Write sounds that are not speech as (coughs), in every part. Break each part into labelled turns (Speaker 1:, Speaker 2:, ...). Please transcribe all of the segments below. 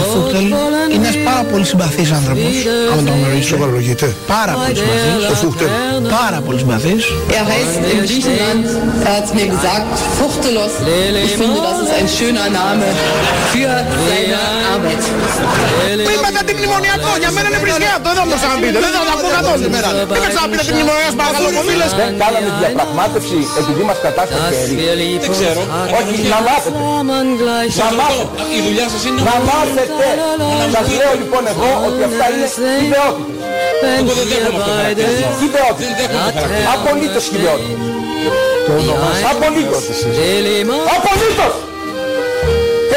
Speaker 1: Ο Φούχτελ είναι ένας πάρα πολύ συμπαθής άνθρωπος, άμα τον γνωρίσω.
Speaker 2: Σοβαρολογείται.
Speaker 1: Πάρα πολύ συμπαθής.
Speaker 2: Ο Φούχτελ.
Speaker 1: Πάρα πολύ συμπαθής.
Speaker 3: Er heißt in Griechenland, er hat mir gesagt, Fuchtelos. Ich finde, das ist ein schöner Name für seine Arbeit.
Speaker 4: Πριν μετά την μνημονιακό, για μένα είναι βρισκιάτο, δεν θα μου το ξαναπείτε, δεν θα το ακούω καθόλου σήμερα. Μην με ξαναπείτε την μνημονιακό, παρακαλώ πολύ.
Speaker 5: Δεν κάναμε διαπραγμάτευση επειδή μας κατάστασε χέρι.
Speaker 6: Δεν ξέρω.
Speaker 5: Όχι, να μάθετε. Να μάθετε.
Speaker 6: Η δουλειά σας είναι
Speaker 5: Να μάθετε. Σας λέω λοιπόν εγώ ότι αυτά είναι χιδεότητες.
Speaker 6: Εγώ δεν δέχομαι αυτό το χαρακτήρισμα. Δεν
Speaker 5: Χιδεότητες.
Speaker 6: δέχομαι το χαρακτήρισμα.
Speaker 5: Απολύτως χιδεότητες. Απολύτως. Απολύτως.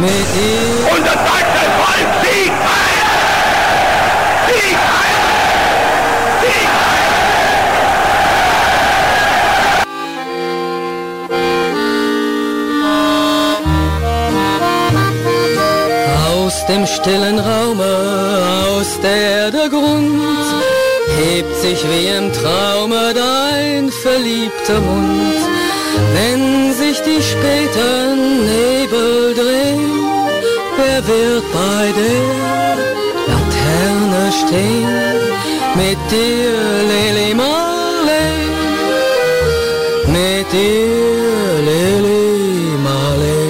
Speaker 5: Und das deutsche Volk siegt heil! Siegt heil! Siegt heil!
Speaker 7: Aus dem stillen Raume, aus der der Grund hebt sich wie im Traume dein verliebter Mund. Wenn sich die späten Nebel drehen, wer wird bei der Laterne stehen? Mit dir, Lili Marley, mit dir, Lili Marley.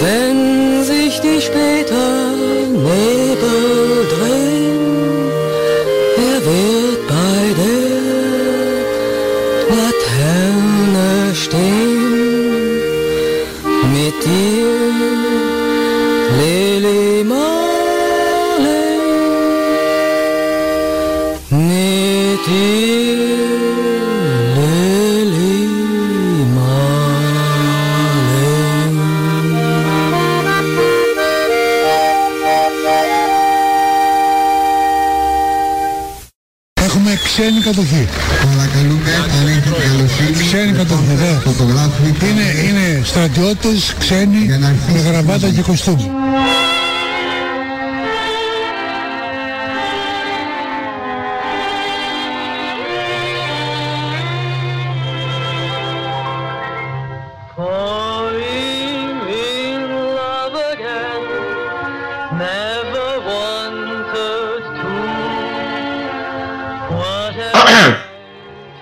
Speaker 7: Wenn sich die später Nebel
Speaker 1: ξένοι με γραβάτα και κοστούμι.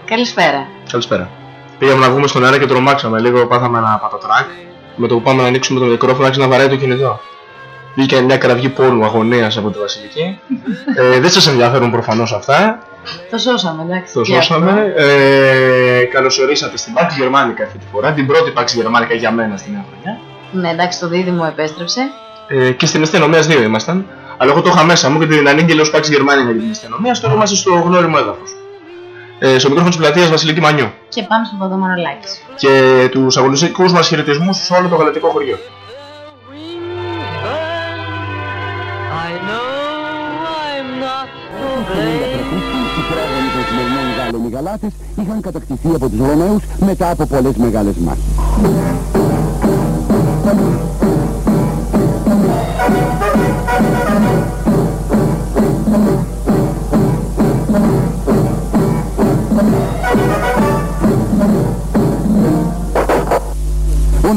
Speaker 8: Καλησπέρα.
Speaker 9: Καλησπέρα. Πήγαμε να βγούμε στον αέρα και τρομάξαμε λίγο, πάθαμε ένα πατατράκ. Με το που πάμε να ανοίξουμε το μικρόφωνο, άρχισε να βαράει το κινητό. Βγήκε μια κραυγή πόνου αγωνίας από τη Βασιλική. ε, δεν σας ενδιαφέρουν προφανώς αυτά.
Speaker 8: Το σώσαμε, εντάξει.
Speaker 9: Το
Speaker 8: Και αυτό.
Speaker 9: σώσαμε. Ε, καλωσορίσατε στην Pax Germanica αυτή τη φορά. Την πρώτη Pax Germanica για μένα στη νέα χρονιά.
Speaker 8: Ναι, εντάξει, το δίδυμο επέστρεψε.
Speaker 9: Ε, και στην αστυνομία 2 ήμασταν. Αλλά εγώ το είχα μέσα μου και την ανήγγειλε ως Pax Germanica για την αστυνομία. Τώρα είμαστε στο γνώριμο έδαφος. Ε, στο μικρόφωνο της πλατείας Βασιλική Μανιού.
Speaker 8: Και πάμε στο Παδό Μανολάκης.
Speaker 9: Και τους αγωνιστικούς μας χαιρετισμούς σε όλο το γαλατικό χωριό.
Speaker 10: Οι πρόγονοι των σημερινών Γάλλων οι Γαλάτες είχαν κατακτηθεί από τους Ρωμαίους μετά από πολλές μεγάλες μάχες.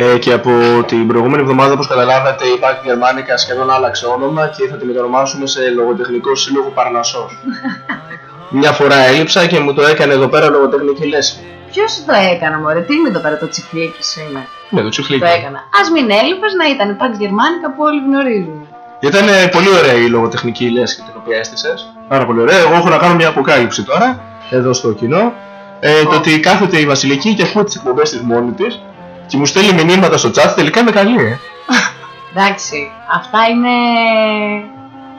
Speaker 9: Ε, και από την προηγούμενη εβδομάδα, όπως καταλάβατε, η Pax Germanica σχεδόν άλλαξε όνομα και θα τη μετονομάσουμε σε λογοτεχνικό σύλλογο Παρνασσός. Μια φορά έλειψα και μου το έκανε εδώ πέρα λογοτεχνική λέση.
Speaker 8: Ποιος το έκανα, μωρέ, τι είναι εδώ πέρα το τσιφλίκι σου είναι.
Speaker 9: Ναι, το τσιφλίκι.
Speaker 8: Το έκανα. Ας μην έλειπες να ήταν Pax Germanica που όλοι γνωρίζουμε.
Speaker 9: Ήταν ε, πολύ ωραία η λογοτεχνική λέση την οποία έστησε. Πάρα πολύ ωραία. Εγώ έχω να κάνω μια αποκάλυψη τώρα, εδώ στο κοινό. Ε, το ότι κάθεται η Βασιλική και ακούει τις εκπομπές της μόνη της και μου στέλνει μηνύματα στο chat, τελικά είναι καλή, ε.
Speaker 8: Εντάξει, αυτά είναι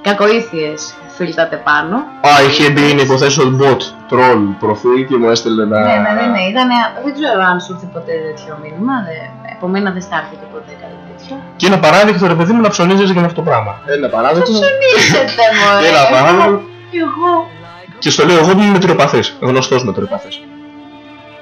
Speaker 8: κακοήθειες φίλτατε πάνω.
Speaker 9: Α, είχε μπει είναι υποθέσεων bot, troll προφίλ και μου έστελνε να.
Speaker 8: Ναι, ναι, ναι, ναι, ήτανε, δεν ξέρω αν σου ήρθε ποτέ τέτοιο μήνυμα, δε, επομένως δεν στάθηκε ποτέ κάτι τέτοιο.
Speaker 9: Και ένα παράδειγμα, ρε παιδί μου, να ψωνίζεσαι για αυτό το πράγμα. Ένα παράδειγμα.
Speaker 8: Ψωνίσετε, μωρέ.
Speaker 9: Ένα παράδειγμα.
Speaker 8: Κι εγώ.
Speaker 9: Και στο λέω εγώ που είμαι μετριοπαθής. Γνωστός μετριοπαθής.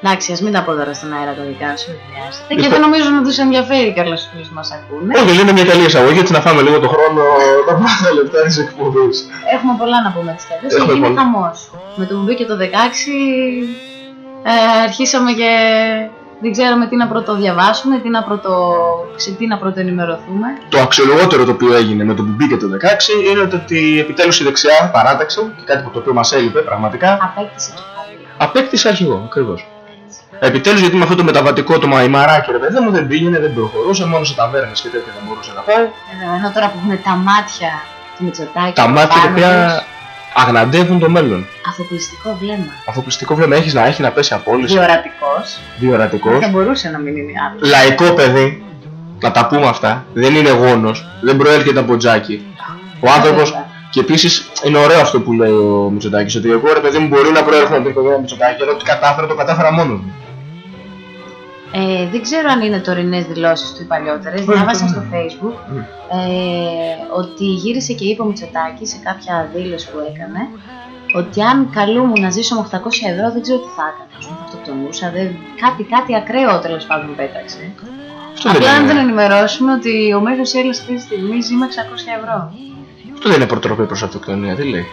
Speaker 8: Εντάξει, ας μην τα πω τώρα στον αέρα τα δικά σου, δεν χρειάζεται. Και
Speaker 9: Είστε-
Speaker 8: δεν νομίζω να τους ενδιαφέρει κιόλας στους φίλους που μας ακούνε.
Speaker 9: Όχι, είναι μια καλή εισαγωγή, έτσι να φάμε λίγο το χρόνο τα πρώτα λεπτά της εκπομπής.
Speaker 8: Έχουμε πολλά να πούμε τις καλές.
Speaker 9: Έχουμε
Speaker 8: Έγινε
Speaker 9: πολλά.
Speaker 8: χαμός. Με το που μπήκε το 16 ε, αρχίσαμε και δεν ξέραμε τι να πρωτοδιαβάσουμε, τι να πρωτο... σε τι να πρωτοενημερωθούμε.
Speaker 9: Το αξιολογότερο το οποίο έγινε με το που μπήκε το 16 είναι το ότι επιτέλους η δεξιά παράταξη και κάτι που το οποίο μας έλειπε πραγματικά
Speaker 8: Απέκτησε κεφαλή.
Speaker 9: απέκτησε αρχηγό ακριβώς. Επιτέλους γιατί με αυτό το μεταβατικό το μαϊμαράκι ρε παιδί μου δεν πήγαινε, δεν προχωρούσε, μόνο σε ταβέρνες και τέτοια δεν μπορούσε να πάει.
Speaker 8: Ε, Ενώ τώρα που έχουμε τα μάτια του Μητσοτάκη.
Speaker 9: Τα μάτια τα
Speaker 8: πάνω
Speaker 9: οποία
Speaker 8: τους,
Speaker 9: αγναντεύουν το μέλλον.
Speaker 8: Αφοπλιστικό βλέμμα.
Speaker 9: Αφοπλιστικό βλέμμα έχεις να έχει να πέσει απόλυση.
Speaker 8: Διορατικός.
Speaker 9: Διορατικός.
Speaker 8: Δεν μπορούσε να μην είναι άλλο.
Speaker 9: Λαϊκό παιδί. Να τα πούμε αυτά. Δεν είναι γόνος. Δεν προέρχεται από τζάκι. Ο άνθρωπο. Και επίσης είναι ωραίο αυτό που λέει ο Μητσοτάκης. Ότι εγώ ρε παιδί μου μπορεί να προέρχομαι από την οικογένεια Μητσοτάκη, αλλά ότι κατάφερα το κατάφερα μόνος μου.
Speaker 8: Ε, δεν ξέρω αν είναι τωρινές δηλώσεις του ή παλιότερες.
Speaker 9: Όχι,
Speaker 8: Διάβασα
Speaker 9: όχι.
Speaker 8: στο facebook ε, ότι γύρισε και είπε ο Μητσοτάκης σε κάποια δήλωση που έκανε ότι αν καλούμουν να ζήσω με 800 ευρώ δεν ξέρω τι θα έκανα. Ας πούμε, θα αυτοκτονούσα, δεν... κάτι, κάτι ακραίο τέλος πάντων πέταξε.
Speaker 9: Αυτό δεν
Speaker 8: Απλά να
Speaker 9: είναι-
Speaker 8: τον ενημερώσουμε ότι ο μέγας Έλληνας αυτή τη στιγμή ζει με 600 ευρώ.
Speaker 9: Αυτό δεν είναι προτροπή προς αυτοκτονία, τι λέει.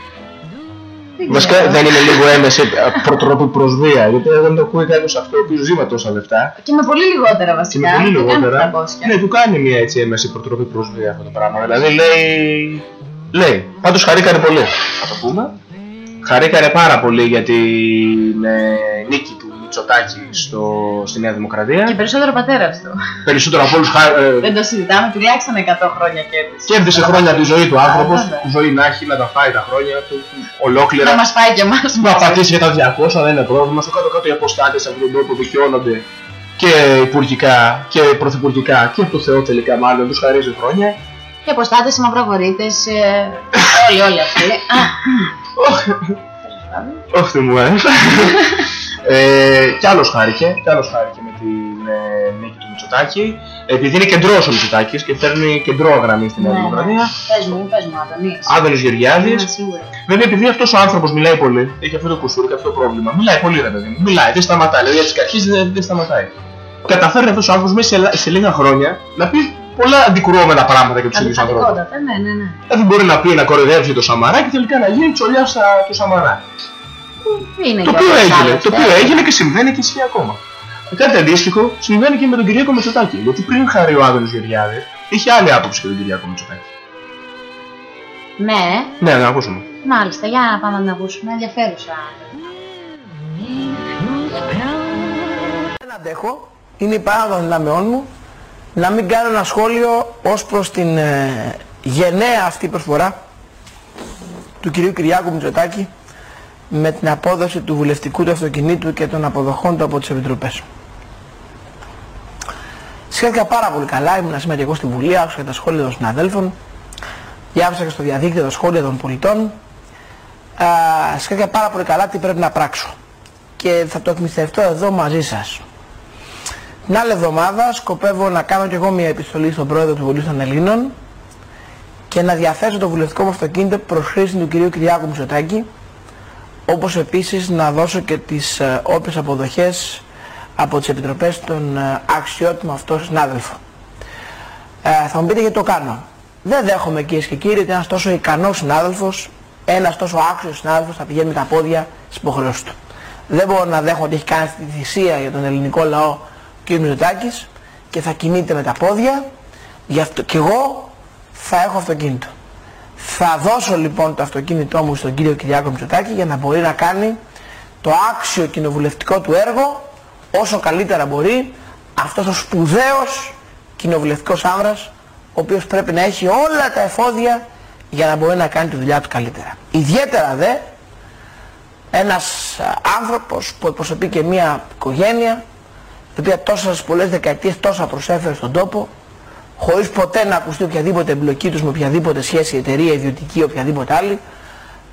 Speaker 8: Δεν
Speaker 9: Βασικά
Speaker 8: ξέρω.
Speaker 9: δεν είναι λίγο έμεση ε, προτροπή προ βία, γιατί δεν το ακούει κάποιος αυτό ο οποίο ζει με τόσα λεφτά.
Speaker 8: Και με πολύ λιγότερα
Speaker 9: Και
Speaker 8: βασικά.
Speaker 9: με πολύ
Speaker 8: δεν κάνει
Speaker 9: λιγότερα.
Speaker 8: 700.
Speaker 9: Ναι, του κάνει μια έτσι έμεση προτροπή προ βία αυτό το πράγμα. Δηλαδή λέει. Λέει. Πάντως χαρήκανε πολύ. Θα το πούμε. Χαρήκανε πάρα πολύ για την ε, νίκη του Μητσοτάκη στο, στη Νέα Δημοκρατία.
Speaker 8: Και περισσότερο πατέρα του.
Speaker 9: Περισσότερο από όλους
Speaker 8: Δεν το συζητάμε, τουλάχιστον 100 χρόνια κέρδισε.
Speaker 9: κέρδισε χρόνια από τη ζωή του άνθρωπος.
Speaker 8: βέβαια.
Speaker 9: Που ζωή να έχει, να τα φάει τα χρόνια του ολόκληρα.
Speaker 8: Να μας πάει και εμάς.
Speaker 9: Να πατήσει για τα 200 δεν είναι πρόβλημα. Στο κάτω-κάτω οι αποστάτες από τον τόπο δικαιώνονται και υπουργικά και πρωθυπουργικά και από το Θεό τελικά μάλλον τους χαρίζει χρόνια.
Speaker 8: Και αποστάτες, μαυροβορείτες, ε, όλοι, όλοι αυτοί. Α,
Speaker 9: Όχι μου ε. (laughs) ε, κι άλλος χάρηκε, κι άλλος χάρηκε με την ε, νίκη του Μητσοτάκη. Επειδή είναι κεντρός ο Μητσοτάκης και φέρνει κεντρό γραμμή στην Νέα
Speaker 8: Ναι, ναι.
Speaker 9: Δημοκρατία.
Speaker 8: Πες μου, πες μου, Άδωνης.
Speaker 9: Άδωνης Γεωργιάδης.
Speaker 8: Ναι, σίγουρα.
Speaker 9: Βέβαια, επειδή αυτός ο άνθρωπος μιλάει πολύ, έχει αυτό το κουσούρι και αυτό το πρόβλημα. Μιλάει πολύ, ρε παιδί μου. Μιλάει, δεν σταματάει. Δηλαδή, έτσι αρχίζει δεν, δεν σταματάει. Καταφέρει αυτός ο άνθρωπος μέσα σε, λα- σε λίγα χρόνια να πει πολλά αντικρουόμενα πράγματα για τους ίδιους ανθρώπους.
Speaker 8: Αντιφατικότατα, ναι, ναι, ναι.
Speaker 9: Δηλαδή, μπορεί να πει να κοροϊδεύσει το Σαμαρά και τελικά να γίνει τσολιά του Σαμαρά.
Speaker 8: Είναι
Speaker 9: Το
Speaker 8: και
Speaker 9: οποίο
Speaker 8: άλλες
Speaker 9: έγινε,
Speaker 8: άλλες,
Speaker 9: το οποίο
Speaker 8: ε.
Speaker 9: έγινε και συμβαίνει και ισχύει ακόμα. Κάτι αντίστοιχο συμβαίνει και με τον Κυριάκο Μητσοτάκη. Γιατί πριν χαρεί ο Άδωνος Γεωργιάδης, είχε άλλη άποψη για τον Κυριάκο Μητσοτάκη.
Speaker 8: Ναι,
Speaker 9: Ναι, να ακούσουμε.
Speaker 8: μάλιστα, για να πάμε να την ακούσουμε. Ενδιαφέρουσα.
Speaker 1: Δεν αντέχω, είναι η παράδοση των δυνάμεών μου, να μην κάνω ένα σχόλιο ως προς την ε, γενναία αυτή προσφορά του κυρίου Κυριάκου Μητσοτάκη με την απόδοση του βουλευτικού του αυτοκινήτου και των αποδοχών του από τις επιτροπές. Σχέθηκα πάρα πολύ καλά, ήμουν σήμερα και εγώ στη Βουλή, άκουσα και τα σχόλια των συναδέλφων, διάβασα και στο διαδίκτυο τα σχόλια των πολιτών. Α, σχέθηκα πάρα πολύ καλά τι πρέπει να πράξω και θα το εκμυστευτώ εδώ μαζί σας. Την άλλη εβδομάδα σκοπεύω να κάνω και εγώ μια επιστολή στον πρόεδρο του Βουλής των Ελλήνων και να διαθέσω το βουλευτικό μου αυτοκίνητο προς χρήση του κυρίου Κυριάκου Μητσοτάκη όπως επίσης να δώσω και τις ε, όποιες αποδοχές από τις επιτροπές των ε, αξιότιμο αυτό συνάδελφο. Ε, θα μου πείτε γιατί το κάνω. Δεν δέχομαι κυρίες και κύριοι ότι ένας τόσο ικανός συνάδελφος, ένας τόσο άξιος συνάδελφος θα πηγαίνει με τα πόδια στις υποχρεώσεις του. Δεν μπορώ να δέχομαι ότι έχει κάνει αυτή τη θυσία για τον ελληνικό λαό ο κ. Μητσοτάκης και θα κινείται με τα πόδια. Γι' αυτό και εγώ θα έχω αυτοκίνητο. Θα δώσω λοιπόν το αυτοκίνητό μου στον κύριο Κυριάκο Μητσοτάκη για να μπορεί να κάνει το άξιο κοινοβουλευτικό του έργο όσο καλύτερα μπορεί αυτός ο σπουδαίος κοινοβουλευτικός άνδρας ο οποίος πρέπει να έχει όλα τα εφόδια για να μπορεί να κάνει τη δουλειά του καλύτερα. Ιδιαίτερα δε ένας α, άνθρωπος που εκπροσωπεί και μια οικογένεια η οποία τόσες πολλές δεκαετίες τόσα προσέφερε στον τόπο χωρίς ποτέ να ακουστεί οποιαδήποτε εμπλοκή τους με οποιαδήποτε σχέση εταιρεία, ιδιωτική ή οποιαδήποτε άλλη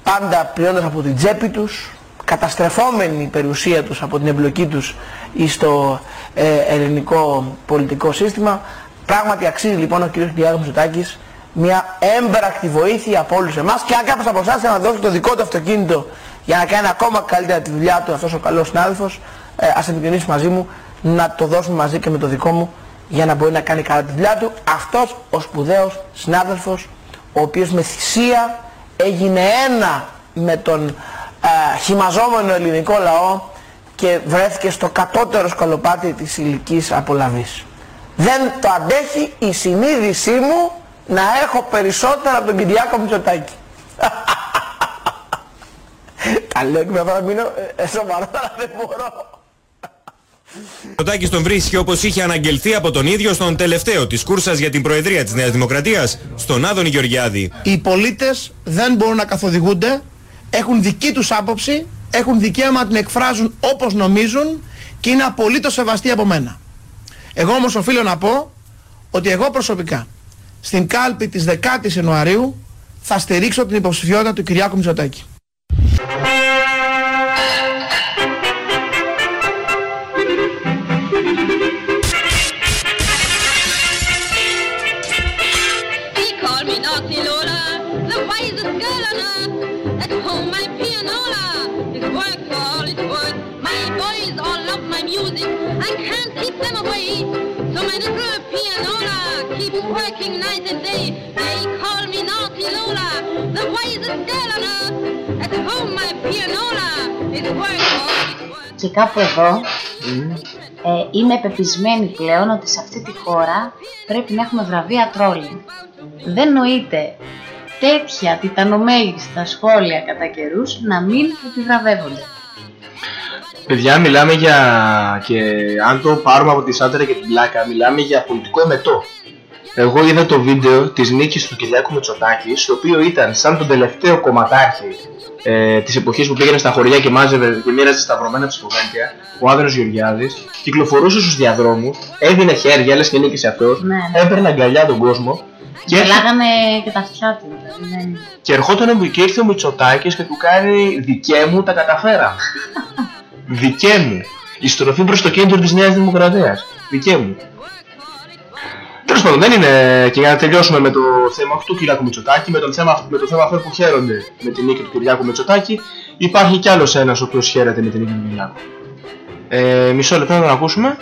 Speaker 1: πάντα πληρώνοντας από την τσέπη τους καταστρεφόμενη η περιουσία τους από την εμπλοκή τους ή στο ε, ελληνικό πολιτικό σύστημα πράγματι αξίζει λοιπόν ο κ. Κυριάκος Μητσοτάκης μια έμπρακτη βοήθεια από όλους εμάς και αν κάποιος από εσάς θέλει να δώσει το δικό του αυτοκίνητο για να κάνει ακόμα καλύτερα τη δουλειά του αυτός ο καλός συνάδελφος ε, ας επικοινωνήσει μαζί μου να το δώσουμε μαζί και με το δικό μου για να μπορεί να κάνει καλά τη δουλειά του αυτός ο σπουδαίος συνάδελφος ο οποίος με θυσία έγινε ένα με τον α, χυμαζόμενο ελληνικό λαό και βρέθηκε στο κατώτερο σκαλοπάτι της ηλικής απολαβής. Δεν το αντέχει η συνείδησή μου να έχω περισσότερα από τον Κυριάκο Μητσοτάκη. (laughs) Τα λέω και με αυτό να μείνω ε, σοβαρό, αλλά δεν μπορώ.
Speaker 11: Ο Τάκης τον βρίσκει όπως είχε αναγγελθεί από τον ίδιο στον τελευταίο της κούρσας για την Προεδρία της Νέας Δημοκρατίας, στον Άδωνη Γεωργιάδη.
Speaker 1: Οι πολίτες δεν μπορούν να καθοδηγούνται, έχουν δική τους άποψη, έχουν δικαίωμα να την εκφράζουν όπως νομίζουν και είναι απολύτως σεβαστοί από μένα. Εγώ όμως οφείλω να πω ότι εγώ προσωπικά στην κάλπη της 10ης Ιανουαρίου θα στηρίξω την υποψηφιότητα του Κυριάκου Μητσοτάκη.
Speaker 8: Κάπου εδώ ε, είμαι πεπισμένη πλέον ότι σε αυτή τη χώρα πρέπει να έχουμε βραβεία τρόλινγκ. Δεν νοείται τέτοια τιτανομέγιστα σχόλια κατά καιρούς να μην επιβραβεύονται.
Speaker 9: Παιδιά, μιλάμε για. και αν το πάρουμε από τη Σάντερα και την πλάκα, μιλάμε για πολιτικό εμετό. Εγώ είδα το βίντεο της νίκης του Κυριάκου Μητσοτάκης, το οποίο ήταν σαν τον τελευταίο κομματάρχη ε, της εποχής που πήγαινε στα χωριά και μάζευε και μοίραζε σταυρωμένα ψηφοδέλτια, ο Άδωνος Γεωργιάδης, κυκλοφορούσε στους διαδρόμους, έδινε χέρια, λες και νίκησε αυτός,
Speaker 8: Ναι, ναι.
Speaker 9: έπαιρνε αγκαλιά τον κόσμο και, έρχε-
Speaker 8: Γελάγανε και τα αυτιά του. δηλαδή, δεν-
Speaker 9: και ερχόταν και ήρθε ο Μητσοτάκης και του κάνει δικέ μου τα καταφέραμε. (laughs) δικέ μου. Η στροφή προς το κέντρο της Νέας Δημοκρατίας. Δικέ μου. Τέλος πάντων, δεν είναι. Και για να τελειώσουμε με το θέμα αυτού του Κυριάκου Μητσοτάκη, με, τον θέμα, με το θέμα αυτό που χαίρονται με την νίκη του Κυριάκου Μητσοτάκη, υπάρχει κι άλλος ένας ο οποίος χαίρεται με την νίκη του Κυριάκου. Ε, μισό λεπτό να τον ακούσουμε.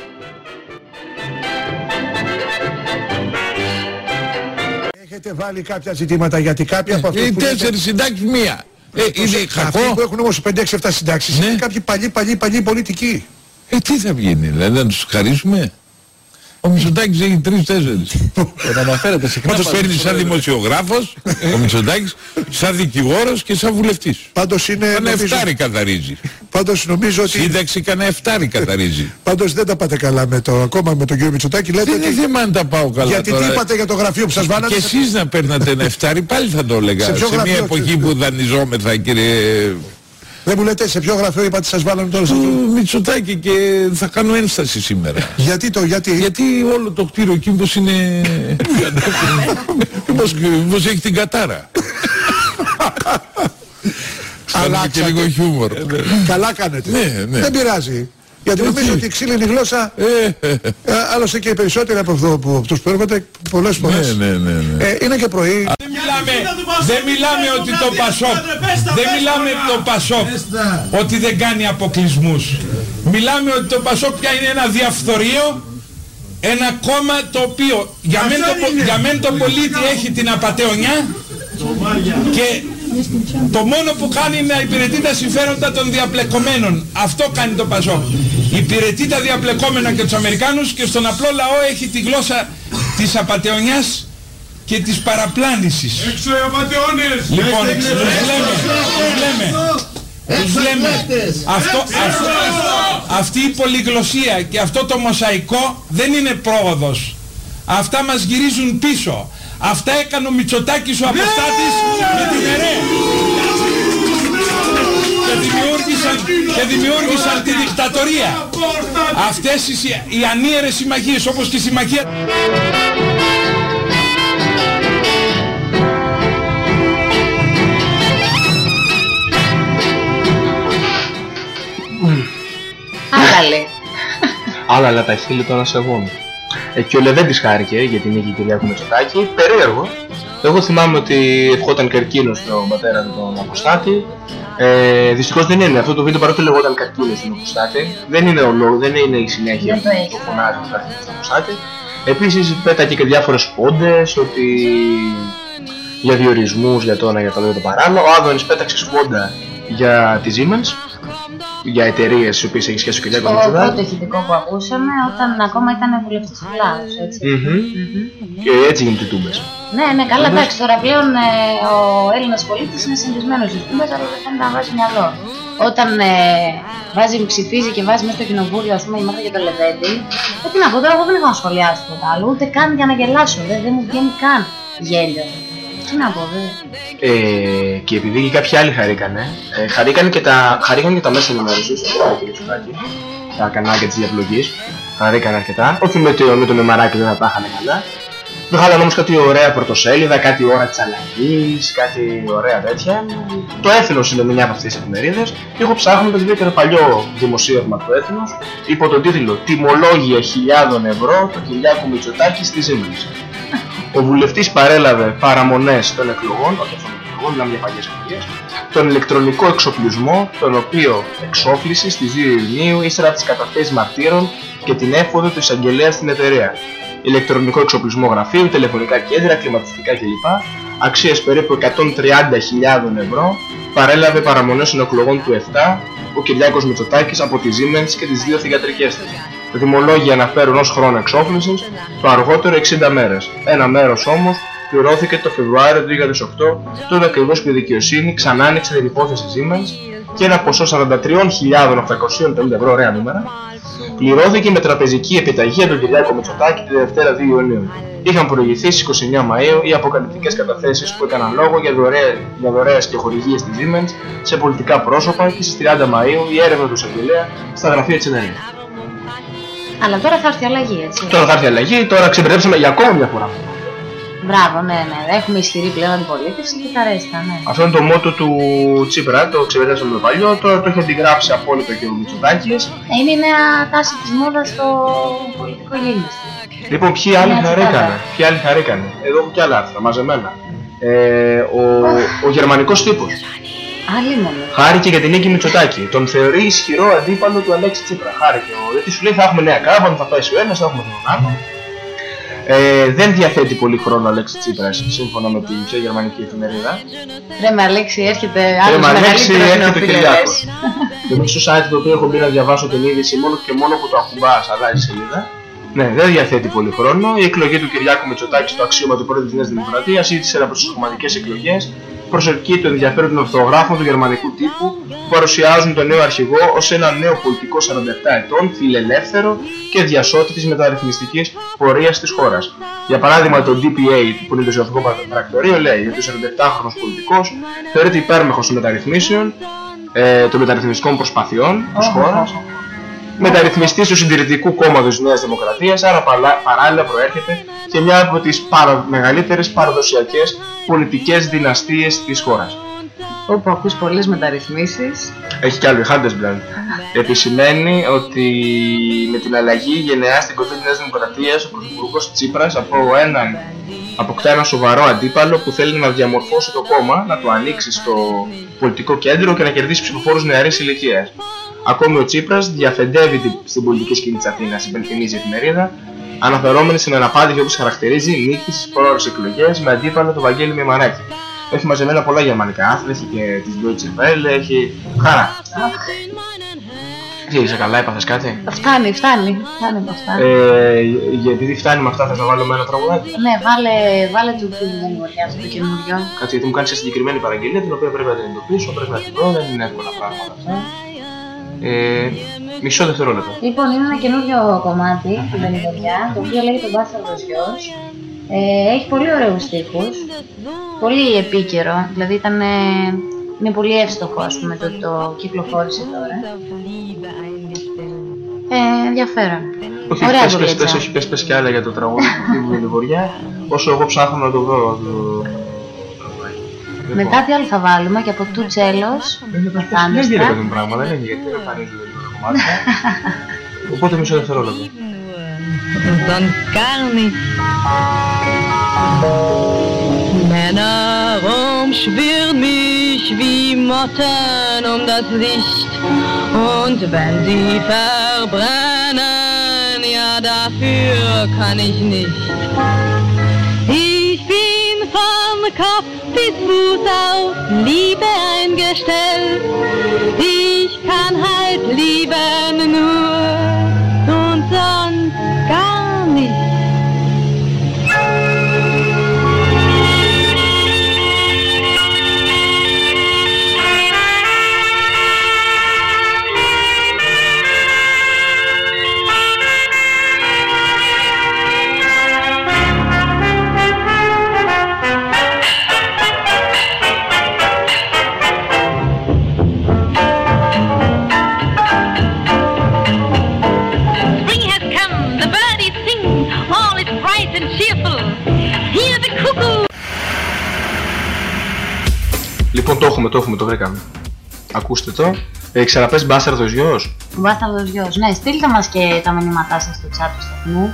Speaker 12: Έχετε βάλει κάποια ζητήματα γιατί κάποια από αυτούς
Speaker 13: Οι
Speaker 12: που λέτε-
Speaker 13: τέσσερις συντάξεις μία. Ε, είναι
Speaker 12: Αυτοί
Speaker 13: κακό.
Speaker 12: που έχουν όμως 5-6-7 συντάξεις είναι κάποιοι παλιοί, παλιοί, παλιοί πολιτικοί.
Speaker 13: Ε, τι θα βγαίνει, δηλαδή να τους χαρίσουμε; Ο Μητσοτάκης έχει τρεις-τέσσερις.
Speaker 14: Τον αναφέρετε συχνά.
Speaker 13: Πάντως φέρνει σαν δημοσιογράφος, ο Μητσοτάκης, σαν δικηγόρος και σαν βουλευτής.
Speaker 12: Πάντως είναι...
Speaker 13: Κανένα
Speaker 12: νομίζω-
Speaker 13: εφτάρι καθαρίζει.
Speaker 12: Πάντως νομίζω ότι...
Speaker 13: Σύνταξη κανένα εφτάρι καθαρίζει.
Speaker 12: Πάντως δεν τα πάτε καλά με το, ακόμα με τον κύριο Μητσοτάκη. Λέτε
Speaker 13: Δεν είναι
Speaker 12: ότι...
Speaker 13: θέμα αν τα πάω καλά
Speaker 12: Γιατί
Speaker 13: τώρα.
Speaker 12: τι είπατε για το γραφείο που σας βάλανε;
Speaker 13: Και εσείς να παίρνατε ένα εφτάρι πάλι θα το έλεγα.
Speaker 12: Σε
Speaker 13: Σε,
Speaker 12: ποιο
Speaker 13: μια
Speaker 12: γραφείο,
Speaker 13: εποχή που δανειζόμεθα κύριε
Speaker 12: Δεν μου λέτε σε ποιο γραφείο είπατε σας βάλανε τώρα στο
Speaker 13: του Μητσοτάκη και θα κάνω ένσταση σήμερα.
Speaker 12: Γιατί το, γιατί...
Speaker 13: Γιατί όλο το κτίριο εκεί μήπως είναι... (laughs) μήπως, μήπως έχει την κατάρα. Κάνουμε και λίγο χιούμορ.
Speaker 12: Καλά κάνετε.
Speaker 13: Ναι, ναι.
Speaker 12: Δεν πειράζει. Γιατί νομίζω ότι η ξύλινη γλώσσα, ε, άλλωστε και οι περισσότεροι από, αυτό, που, αυτούς που έρχονται πολλές φορές,
Speaker 13: Ναι, ναι, ναι, ναι.
Speaker 12: ε, είναι και πρωί.
Speaker 13: Δεν μιλάμε, δεν μιλάμε ότι το Πασόκ, δεν μιλάμε το Πασόκ ότι δεν κάνει αποκλεισμούς. Μιλάμε ότι το Πασόκ πια είναι ένα διαφθορείο, ένα κόμμα το οποίο για μεν το, πο- για μεν το πολίτη έχει την απατεωνιά και το μόνο που κάνει είναι να υπηρετεί τα συμφέροντα των διαπλεκομένων. Αυτό κάνει το Πασόκ. Υπηρετεί τα διαπλεκόμενα και τους Αμερικάνους και στον απλό λαό έχει τη γλώσσα της απατεωνιάς και της παραπλάνησης.
Speaker 15: Έξω οι απατεώνες!
Speaker 13: Λοιπόν, τους λέμε, τους λέμε, τους λέμε, αυτό, αυτό, αυτή η πολυγλωσία και αυτό το μοσαϊκό δεν είναι πρόοδος. Αυτά μας γυρίζουν πίσω. Αυτά έκανε ο Μητσοτάκης ο αποστάτης με την ΕΡΕ. Και δημιούργησαν, και δημιούργησαν τη δικτατορία. Αυτές οι, συ- οι ανίερες συμμαχίες όπως και η συμμαχία...
Speaker 8: Άγαλε.
Speaker 9: Άλλα αλλά τα χείλη των ασεβών. Ε, και ο Λεβέντης χάρηκε για την νίκη Κυριάκου Μητσοτάκη. Περίεργο. Εγώ θυμάμαι ότι ευχόταν καρκίνος στον πατέρα του τον Αποστάτη. Ε, δυστυχώς δεν είναι. Αυτό το βίντεο παρότι λεγόταν καρκίνος στον Αποστάτη. Δεν είναι, ο λόγος, δεν είναι η συνέχεια
Speaker 8: Δεν το έχει.
Speaker 9: που φωνάζει ο καρκίνος στον Αποστάτη. Επίσης πέταγε και διάφορες πόντες ότι για διορισμούς, για το ένα, για το άλλο, για το παράλληλο. Ο Άδωνης πέταξε σπόντα για τη Siemens, για εταιρείες οι οποίες έχεις σχέση ο Κυριάκος
Speaker 8: Το
Speaker 9: Μητσοτάκη.
Speaker 8: πρώτο ηχητικό που ακούσαμε όταν ακόμα ήταν βουλευτής του Λάους, έτσι.
Speaker 9: Μμμ. Και έτσι γίνονται οι τούμπες.
Speaker 8: Ναι, ναι, καλά,
Speaker 9: Όντως.
Speaker 8: εντάξει, τώρα πλέον ε, ο Έλληνας πολίτης είναι συνηθισμένος στις τούμπες, αλλά δεν φαίνεται να βάζει μυαλό. Όταν ε, βάζει, ψηφίζει και βάζει μέσα στο κοινοβούλιο, ας πούμε, η μάχη για το Λεβέντι, ε, τι να πω τώρα, εγώ δεν έχω να σχολιάσω τίποτα άλλο, ούτε καν για να γελάσω, δεν, δεν μου βγαίνει καν γέλιο. Τι να πω, δε.
Speaker 9: Ε, και επειδή και κάποιοι άλλοι χαρήκανε, ε, χαρήκανε, και τα, χαρήκανε και τα μέσα ενημέρωσης, το κ. Τσουκάκη, τα κανάλια της διαπλογής, χαρήκανε αρκετά, όχι με το, με το μεμαράκι δεν θα τα είχαν καλά. Βγάλανε όμως κάτι ωραία πρωτοσέλιδα, κάτι ώρα της αλλαγής, κάτι ωραία τέτοια. Το Έθνος είναι μια από αυτές τις εφημερίδες και εγώ ψάχνοντας βρήκα ένα παλιό δημοσίευμα του Έθνους υπό τον τίτλο «Τιμολόγια χιλιάδων ευρώ του Κυριάκου Μητσοτάκης στη Siemens». Ο βουλευτής παρέλαβε παραμονές των εκλογών, όχι αυτών των εκλογών, μιλάμε για παλιές εκλογές, τον ηλεκτρονικό εξοπλισμό, τον οποίο εξόφλησε στις 2 Ιουνίου ύστερα από τις καταθέσεις μαρτύρων και την έφοδο του εισαγγελέα στην εταιρεία. Ηλεκτρονικό εξοπλισμό γραφείου, τηλεφωνικά κέντρα, κλιματιστικά κλπ. Αξίες περίπου 130.000 ευρώ παρέλαβε παραμονές των εκλογών του 7 ο Κυριάκος Μητσοτάκης από τη Siemens και τις δύο θηγατρικές της. Τα τιμολόγια αναφέρουν ως χρόνο εξόφλησης το αργότερο 60 μέρες. Ένα μέρος όμως πληρώθηκε το Φεβρουάριο του 2008, τότε ακριβώς που η δικαιοσύνη ξανά άνοιξε την υπόθεση Siemens και ένα ποσό 43.850 ευρώ, ωραία νούμερα, πληρώθηκε με τραπεζική επιταγή από τον Κυριάκο Μητσοτάκη τη Δευτέρα 2 Ιουνίου. Είχαν προηγηθεί στις 29 Μαΐου οι αποκαλυπτικές καταθέσεις που έκαναν λόγο για, δωρεά, για δωρεές και χορηγίες της Siemens σε πολιτικά πρόσωπα και στις 30 Μαΐου η έρευνα του εισαγγελέα στα γραφεία της εταιρείας.
Speaker 8: Αλλά τώρα θα έρθει αλλαγή, έτσι.
Speaker 9: Τώρα θα έρθει η αλλαγή, τώρα ξεμπερδέψαμε για ακόμα μια φορά.
Speaker 8: Μπράβο, ναι, ναι. Έχουμε ισχυρή πλέον αντιπολίτευση και τα ρέστα, ναι.
Speaker 9: Αυτό είναι το μότο του Τσίπρα, το ξεπεράσαμε το παλιό, τώρα το έχει αντιγράψει απόλυτα και ο Μητσοτάκης.
Speaker 8: Είναι η νέα τάση της μόδας στο πολιτικό γίγνεσθε.
Speaker 9: Λοιπόν, ποιοι άλλοι
Speaker 8: Μια
Speaker 9: χαρήκανε,
Speaker 8: τσιτάδα.
Speaker 9: ποιοι άλλοι χαρήκανε. Εδώ έχω κι άλλα άρθρα, μαζεμένα. Ε, ο, ο γερμανικός τύπος
Speaker 8: Άλλη μόνο.
Speaker 9: χάρηκε για την νίκη Μητσοτάκη. Τον θεωρεί ισχυρό αντίπαλο του Αλέξη Τσίπρα. Χάρηκε. ο- Γιατί σου λέει θα έχουμε νέα κάρβαν, θα πάει ο ένας, θα έχουμε τον άλλο. Ε, δεν διαθέτει πολύ χρόνο ο Αλέξη Τσίπρας, σύμφωνα με την πιο γερμανική εφημερίδα.
Speaker 8: Ρε με Αλέξη έρχεται
Speaker 9: Ρε
Speaker 8: άλλος
Speaker 9: με Αλέξη
Speaker 8: μεγαλύτερος
Speaker 9: έρχεται ο
Speaker 8: νεοφιλελές.
Speaker 9: Κυριάκος. (laughs) Το μισό site το οποίο έχω μπει να διαβάσω την είδηση μόνο και μόνο που το ακουμπάς αλλάζει σελίδα. Ναι, δεν διαθέτει πολύ χρόνο. Η εκλογή του Κυριάκου Μητσοτάκη στο αξίωμα του πρόεδρου της Νέας Δημοκρατίας ήτησε από τι κομματικέ εκλογές. Προσελκύει το ενδιαφέρον των ορθογράφων του γερμανικού τύπου που παρουσιάζουν τον νέο αρχηγό ως ένα νέο πολιτικό 47 ετών, φιλελεύθερο και διασώτη τη μεταρρυθμιστικής πορείας της χώρας. Για παράδειγμα, το DPA, που είναι το Ζωγραφικό Πρακτορείο, λέει ότι ο 47χρονο πολιτικός θεωρείται υπέρμαχος των μεταρρυθμίσεων, ε, των μεταρρυθμιστικών προσπαθειών της χώρας μεταρρυθμιστής του Συντηρητικού Κόμματος της Νέας Δημοκρατίας, άρα παλα- παράλληλα προέρχεται και μια από τις παρα... μεγαλύτερες παραδοσιακές πολιτικές δυναστείες της χώρας.
Speaker 8: Όπου ακούς πολλές μεταρρυθμίσεις.
Speaker 9: Έχει κι άλλο η Handelsblatt. Επισημαίνει ότι με την αλλαγή γενεά στην κορυφή της Νέας Δημοκρατίας ο Πρωθυπουργός Τσίπρας από έναν αποκτά ένα σοβαρό αντίπαλο που θέλει να διαμορφώσει το κόμμα, να το ανοίξει στο πολιτικό κέντρο και να κερδίσει ψηφοφόρους νεαρής ηλικίας. Ακόμη ο Τσίπρας διαφεντεύει την- στην πολιτική σκηνή της Αθήνας, υπενθυμίζει η εφημερίδα, αναφερόμενη στην αναπάντηχη όπως χαρακτηρίζει νίκη στις πρόορες εκλογές με αντίπαλο τον Βαγγέλη Μημαράκη. Έχει μαζεμένα πολλά γερμανικά άρθρα, έχει και της Deutsche Welle, έχει χαρά. Τι, είσαι καλά, έπαθες κάτι;
Speaker 8: Φτάνει, φτάνει. Φτάνει με αυτά.
Speaker 9: Ε, για- επειδή φτάνει με αυτά θα να βάλω με ένα τραγουδάκι;
Speaker 8: Ναι, βάλε, βάλε του του δεν αυτό το καινούριο.
Speaker 9: Κάτσε γιατί μου κάνεις συγκεκριμένη παραγγελία την οποία πρέπει να την εντοπίσω, πρέπει να την βρω, δεν είναι εύκολα πράγματα αυτά. Ε, μισό δευτερόλεπτο.
Speaker 8: Λοιπόν, είναι ένα καινούριο κομμάτι του Βενιδωριά, το οποίο λέγεται Μπάσταρδος Γιος. Ε, έχει πολύ ωραίους στίχους, πολύ επίκαιρο, δηλαδή ήταν, ε, είναι πολύ εύστοχο ας πούμε το, το κυκλοφόρησε τώρα. Ε, ενδιαφέρον.
Speaker 9: Όχι,
Speaker 8: Ωραία
Speaker 9: πες, πες,
Speaker 8: δουλίτσα.
Speaker 9: πες, όχι, πες, πες και άλλα για το τραγούδι του Φίβου Λιβοριά, όσο εγώ ψάχνω να το βρω. Το...
Speaker 8: Μετά τι άλλο θα βάλουμε και από του τσέλος,
Speaker 9: Δεν γίνεται παιδί μου πράγματα, δεν γιατί δεν εμφανίζονται λίγο κομμάτια. (laughs) Οπότε μισό δευτερόλεπτο.
Speaker 7: sonst gar nicht. Männer umschwirren mich wie Motten um das Licht. Und wenn sie verbrennen, ja dafür kann ich nicht. Ich bin von Kopf bis auf Liebe eingestellt. Ich kann halt lieben nur
Speaker 9: Λοιπόν, το έχουμε, το έχουμε, το βρήκαμε. Ακούστε το. Ε, ξαναπες μπάσταρδος γιος.
Speaker 8: Μπάσταρδος Γιος. Ναι, στείλτε μας και τα μηνύματά σας στο chat του σταθμού.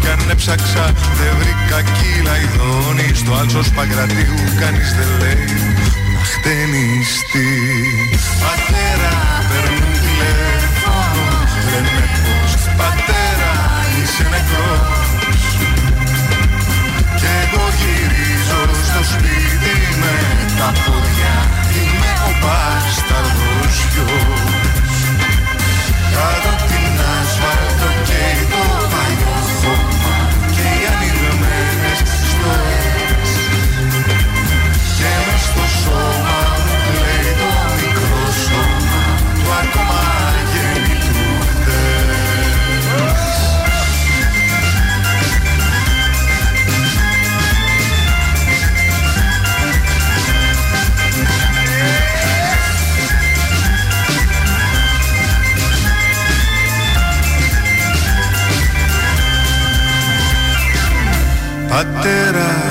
Speaker 14: Κι αν έψαξα Δεν βρήκα κύλα ειδώνει Στο άλσος Παγκρατίου κανείς δεν λέει να χτενιστεί Πατέρα παίρνουν τηλέφωνο Λένε πως πατέρα είσαι νεκρός Κι εγώ γυρίζω στο σπίτι με τα πόδια Είμαι ο μπάσταρδος γιος. Κάτω απ' την Πατέρα παίρνουν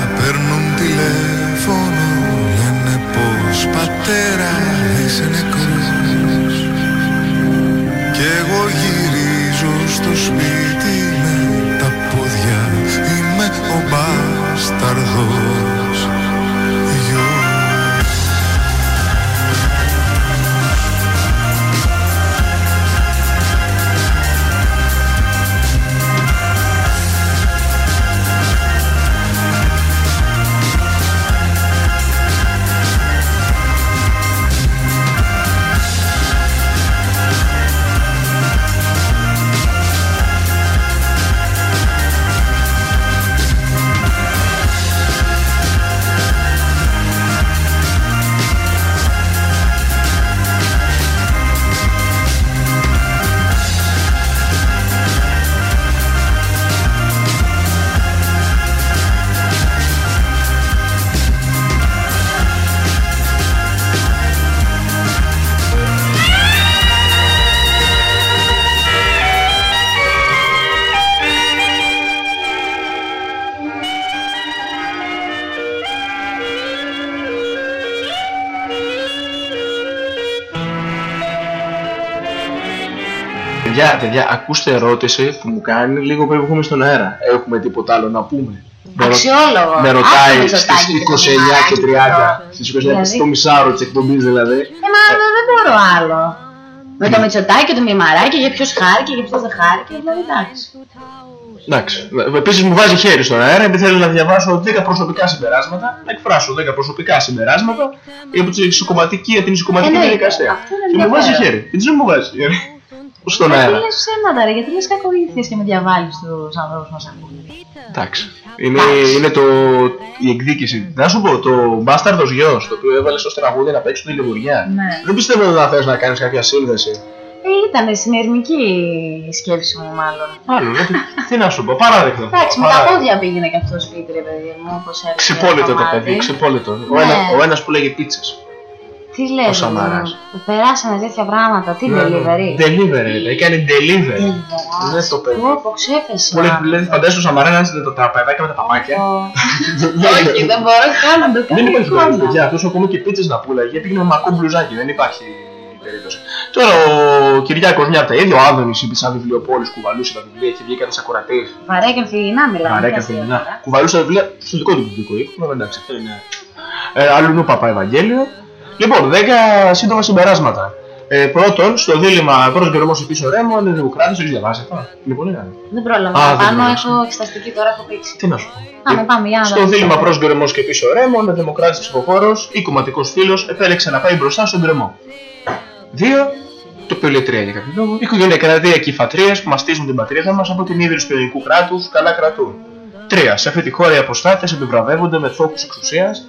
Speaker 9: Παιδιά, παιδιά, ακούστε ερώτηση που μου κάνει λίγο πριν βγούμε στον αέρα. Έχουμε τίποτα άλλο να πούμε. Με ρω-
Speaker 8: Αξιόλογο.
Speaker 9: Με
Speaker 8: Άκου
Speaker 9: ρωτάει
Speaker 8: το
Speaker 9: στις
Speaker 8: Μητσοτάκη και το
Speaker 9: 29 και 30.
Speaker 8: Μητσοτάκη
Speaker 9: Στις
Speaker 8: εδώ.
Speaker 9: 29
Speaker 8: Δηλαδή.
Speaker 9: στο μισάωρο της εκπομπής δηλαδή.
Speaker 8: Ε, μα δεν μπορώ άλλο. Με το Μητσοτάκι και το Μημαράκι για ποιος χάρηκε, για ποιος δεν χάρηκε, δηλαδή εντάξει.
Speaker 9: Εντάξει. Επίσης μου βάζει χέρι στον αέρα επειδή θέλω να διαβάσω 10 προσωπικά συμπεράσματα, να εκφράσω 10 προσωπικά συμπεράσματα από την ισοκομματική, από την ισοκομματική
Speaker 8: Εννοείται.
Speaker 9: διαδικασία.
Speaker 8: Αυτό είναι
Speaker 9: Και μου βάζει
Speaker 8: ενδιαφέρον.
Speaker 9: χέρι. Τι μου βάζει χέρι; Στον
Speaker 8: Γιατί
Speaker 9: αέρα;
Speaker 8: λες ψέματα ρε, γιατί λες κακοήθειες και με διαβάλεις τους ανθρώπους μας ακούνε.
Speaker 9: Εντάξει. Είναι, είναι το, η εκδίκηση. Να σου πω, το Μπάσταρδος Γιος, το οποίο έβαλες στο τραγούδι να παίξει την Λιγουριά.
Speaker 8: Ναι.
Speaker 9: Δεν πιστεύω ότι θα θες να κάνεις κάποια σύνδεση.
Speaker 8: Ε, ήταν συνειρμική η σκέψη μου μάλλον.
Speaker 9: Άλλο, γιατί, τι να σου πω, παράδειγμα.
Speaker 8: Εντάξει, με τα πόδια πήγαινε και αυτό σπίτι ρε παιδί μου, όπως έλεγε.
Speaker 9: Ξυπόλυτο το
Speaker 8: κομμάτι.
Speaker 9: παιδί, ξυπόλυτο. Ο,
Speaker 8: Ναι.
Speaker 9: ένα, ο ένας που λέγει πίτσες.
Speaker 8: Τι λες,
Speaker 9: Ο Σαμαράς.
Speaker 8: ρε, μου, περάσανε τέτοια πράγματα, τι
Speaker 9: Ναι, ναι.
Speaker 8: delivery.
Speaker 9: Delivery, ρε, έκανε delivery. Δεν το παιδί.
Speaker 8: Πω, πω, ξέφεσα.
Speaker 9: Μου λέει, δηλαδή, φαντάζεσαι ο Σαμαρά να είναι το τραπεδάκι με τα παπάκια. (laughs)
Speaker 8: Όχι, δεν μπορώ καν να το κάνω.
Speaker 9: Δεν υπάρχει
Speaker 8: εικόνα.
Speaker 9: περίπτωση. Για αυτός ακόμη και πίτσες να πουλάγει, πήγαινε με μακό μπλουζάκι, δεν υπάρχει περίπτωση. Τώρα ο Κυριάκος μια από τα ίδια, ο Άδωνης είπε σαν βιβλιοπόλης, κουβαλούσε τα βιβλία και βγήκε ένας ακροατής.
Speaker 8: Βαρέα και φυγινά μιλάμε.
Speaker 9: Παρέ
Speaker 8: τι
Speaker 9: καθημερινά.
Speaker 8: αστεία.
Speaker 9: Κουβαλούσε τα βιβλία στο δικό του βιβλικό οίκο. Βέβαια, εντάξει, αυτό είναι. Ε, αλλού Παπα Ευαγγέλιο. Λοιπόν, 10 σύντομα συμπεράσματα. Ε, πρώτον, στο δίλημα πρώτος γκρεμό ή πίσω ρέμο, είναι δημοκράτη, το έχεις διαβάσει αυτό; Είναι πολύ καλό.
Speaker 8: Δεν πρόλαβα.
Speaker 9: Α,
Speaker 8: να
Speaker 9: δεν
Speaker 8: Πάνω
Speaker 9: πρόλαβες.
Speaker 8: έχω εξεταστική τώρα, έχω πήξει.
Speaker 9: Τι να σου πω.
Speaker 8: Πάμε, πάμε, για να
Speaker 9: Στο
Speaker 8: δούμε.
Speaker 9: δίλημα προ γκρεμό και πίσω ρέμο, ο δημοκράτης ψηφοφόρο ή κομματικός φίλος επέλεξε να πάει μπροστά στον γκρεμό. Δύο, το οποίο λέει τρία για κάποιο λόγο. Η οικογενειακρατία και οι φατρίες που μαστίζουν την πατρίδα μας από την ίδρυση του ελληνικού κράτους καλά κρατούν. Τρία, σε αυτή τη χώρα οι αποστάτες επιβραβεύονται με θόκους εξουσίας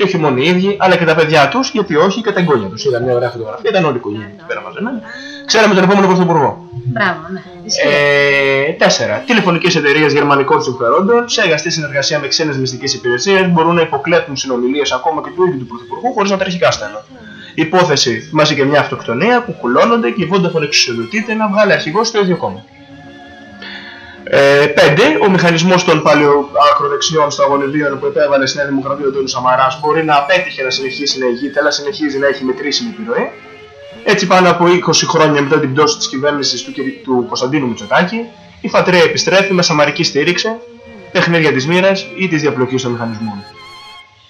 Speaker 9: Και όχι μόνο οι ίδιοι, αλλά και τα παιδιά τους, γιατί όχι και τα εγγόνια τους. Είδα μια ωραία φωτογραφία, ήταν όλη η οικογένεια εκεί πέρα μαζεμένη. Ξέραμε τον επόμενο πρωθυπουργό.
Speaker 8: Μπράβο, ναι. Ισχύει.
Speaker 9: Ε, τέσσερα. Τηλεφωνικές εταιρείες γερμανικών συμφερόντων σε αγαστή συνεργασία με ξένες μυστικές υπηρεσίες μπορούν να υποκλέπουν συνομιλίες ακόμα και του ίδιου του Πρωθυπουργού χωρίς να τρέχει κάστανο. Υπόθεση μαζί και μια αυτοκτονία που κουλώνονται και η Vodafone εξουσιοδοτείται να βγάλει αρχηγό στο ίδιο κόμμα. Ε, πέντε, ο μηχανισμός των παλαιοακροδεξιών στα γονιδίων που επέβαλε στη Νέα Δημοκρατία ο Τόνου Σαμαράς μπορεί να απέτυχε να συνεχίσει να ηγείται, αλλά συνεχίζει να έχει μετρήσιμη επιρροή. Έτσι, πάνω από 20 χρόνια μετά την πτώση της κυβέρνησης του, κυρι- του Κωνσταντίνου Μητσοτάκη, η Φατρία επιστρέφει με σαμαρική στήριξη, παιχνίδια της μοίρας ή της διαπλοκής των μηχανισμών.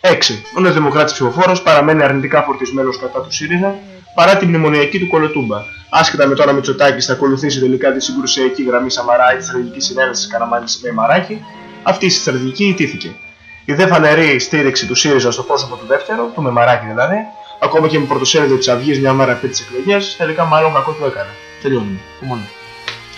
Speaker 9: 6. Ο νεοδημοκράτη ψηφοφόρος παραμένει αρνητικά φορτισμένος κατά του ΣΥΡΙΖΑ παρά τη μνημονιακή του κολοτούμπα. Άσχετα με τώρα Μητσοτάκης θα ακολουθήσει τελικά τη συγκρουσιακή γραμμή Σαμαρά ή τη στρατηγική συνένεση Καραμάνη με Μαράκη, αυτή η στρατηγική ιτήθηκε. Η δε φανερή στήριξη του ΣΥΡΙΖΑ στο πρόσωπο του δεύτερου, του Μεμαράκη δηλαδή, ακόμα και με πρωτοσέλιδο της Αυγής μια μέρα πριν τις εκλογές, τελικά μάλλον κακό του έκανε. Τελειώνουμε. Μόνο.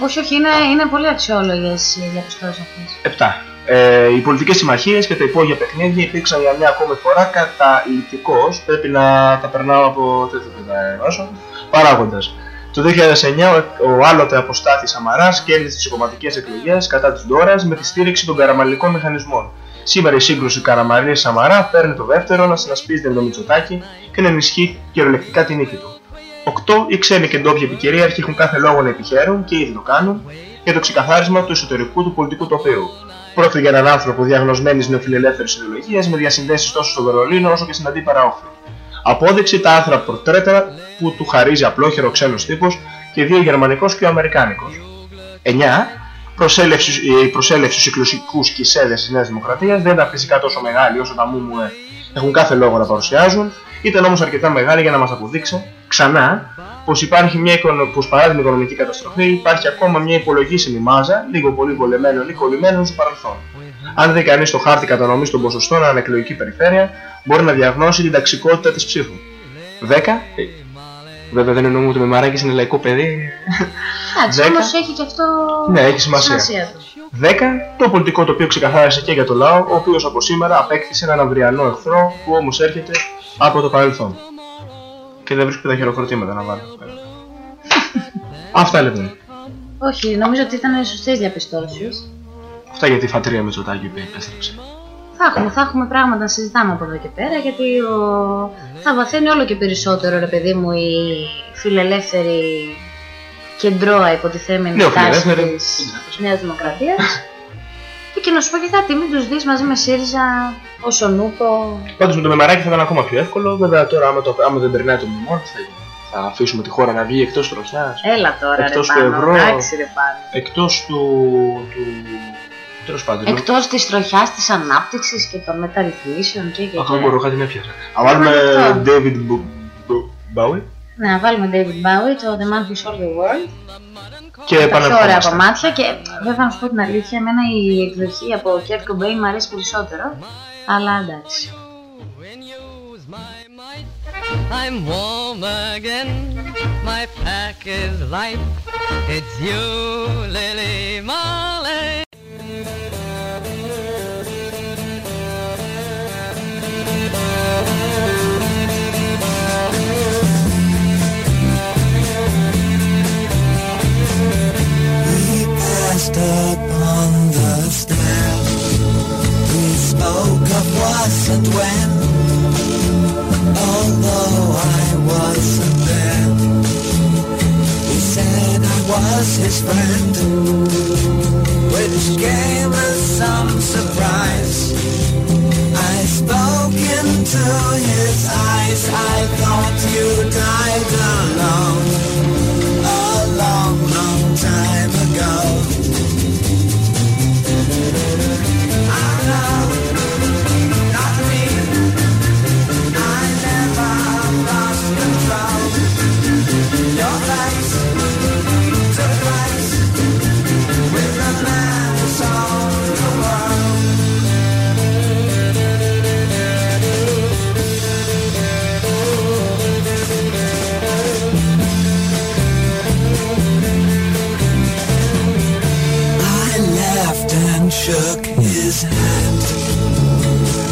Speaker 8: Όχι, όχι, είναι, είναι πολύ αξιόλογες οι διαπιστώσεις αυτές.
Speaker 9: 7. Ε, οι πολιτικές συμμαχίες και τα υπόγεια παιχνίδια υπήρξαν για μια ακόμη φορά καταλητικός, πρέπει να τα περνάω από τέτοιο πεδίο, παράγοντας. Το 2009 ο, ο άλλοτε αποστάθης Σαμαράς κέρδισε τις κομματικές εκλογές κατά της Ντόρας με τη στήριξη των καραμαλικών μηχανισμών. Σήμερα η σύγκρουση Καραμαλής Σαμαρά παίρνει το δεύτερο να συνασπίζεται με το Μητσοτάκη και να ενισχύει κυριολεκτικά την νίκη του. 8. Οι ξένοι και ντόπιοι επικυρίαρχοι έχουν κάθε λόγο να επιχαίρουν και ήδη το κάνουν για το ξεκαθάρισμα του εσωτερικού του πολιτικού τοπίου. Πρόκειται για έναν άνθρωπο διαγνωσμένης νεοφιλελεύθερης ιδεολογίας με διασυνδέσεις τόσο στο Βερολίνο όσο και στην αντίπαρα όχθη. Απόδειξη τα άθρα πορτρέτα που του χαρίζει απλόχερο ξένος τύπος και δύο γερμανικός και ο αμερικάνικος. 9. Προσέλευση, η προσέλευση στους εκλογικού κησέδε της Νέας Δημοκρατίας δεν ήταν φυσικά τόσο μεγάλη όσο τα μούμουε έχουν κάθε λόγο να παρουσιάζουν, ήταν όμως αρκετά μεγάλη για να μας αποδείξει ξανά πως υπάρχει μια οικονο... πως παρά την οικονομική καταστροφή υπάρχει ακόμα μια υπολογίσιμη μάζα, λίγο πολύ βολεμένων ή κολλημένων στο παρελθόν. Αν δει κανείς το χάρτη κατανομής των ποσοστών ανά εκλογική περιφέρεια, μπορεί να διαγνώσει την ταξικότητα της ψήφου. 10. ε, Βέβαια δεν εννοούμε ότι με μαράκι είναι λαϊκό παιδί.
Speaker 8: Εντάξει,
Speaker 9: Δέκα.
Speaker 8: όμως έχει και αυτό
Speaker 9: Ναι, έχει σημασία.
Speaker 8: του.
Speaker 9: 10. Το πολιτικό τοπίο ξεκαθάρισε και για το λαό, ο οποίος από σήμερα απέκτησε έναν αυριανό εχθρό που όμως έρχεται από το παρελθόν. Και δεν βρίσκω τα χειροκροτήματα να βάλω. (laughs) Αυτά λοιπόν.
Speaker 8: Όχι, νομίζω ότι ήταν σωστές διαπιστώσεις.
Speaker 9: Αυτά για τη φατρία Μητσοτάκη που επέστρεψε.
Speaker 8: Θα έχουμε, θα έχουμε πράγματα να συζητάμε από εδώ και πέρα γιατί ο... θα βαθαίνει όλο και περισσότερο ρε παιδί μου η φιλελεύθερη κεντρώα υποτιθέμενη τάση
Speaker 9: Νεοφιλελεύθερη.
Speaker 8: της Νέας Δημοκρατίας και, και να σου πω και κάτι, μην τους δεις μαζί με ΣΥΡΙΖΑ, ο Σονούπο,
Speaker 9: Πάντως με το μεμαράκι θα ήταν ακόμα πιο εύκολο. Βέβαια τώρα, άμα, το, άμα δεν περνάει το μνημόνιο, τι θα γίνει. Θα αφήσουμε τη χώρα να βγει εκτός τροχιά.
Speaker 8: έλα τώρα
Speaker 9: Εκτός
Speaker 8: ρε
Speaker 9: του
Speaker 8: πάνω,
Speaker 9: ευρώ.
Speaker 8: εντάξει ρε πάνω.
Speaker 9: Εκτός του. του... Τέλος πάντων.
Speaker 8: Εκτός της τροχιάς της ανάπτυξης και των μεταρρυθμίσεων και και
Speaker 9: Αχ,
Speaker 8: και.
Speaker 9: δεν μπορώ, κάτι με έπιασε. Να βάλουμε
Speaker 8: αυτό.
Speaker 9: David Bo- Bo- Bowie
Speaker 8: Ναι, να βάλουμε David Bowie, το The Man Who Sold the World.
Speaker 9: Και
Speaker 8: Τα πιο ωραία
Speaker 9: επανερχόμαστε.
Speaker 8: κομμάτια και βέβαια να σου πω την αλήθεια, εμένα η εκδοχή από Kurt Cobain μου αρέσει περισσότερο, αλλά εντάξει.
Speaker 7: I'm warm again. My pack is light. It's you, Lily Marley.
Speaker 15: Passed up on the stair. We spoke of what and when. Although I wasn't there, he said I was his friend, which gave us some surprise. I spoke into his eyes. I thought you died alone a long, long time shook his hand.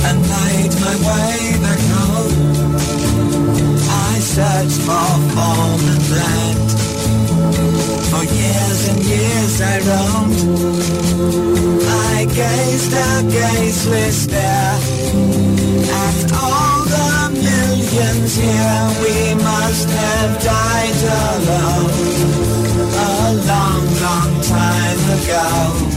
Speaker 15: and made my way back home. I searched for form and land. For years and years I roamed. I gazed a gazeless stare at all the millions here. We must have died alone a long, long time ago.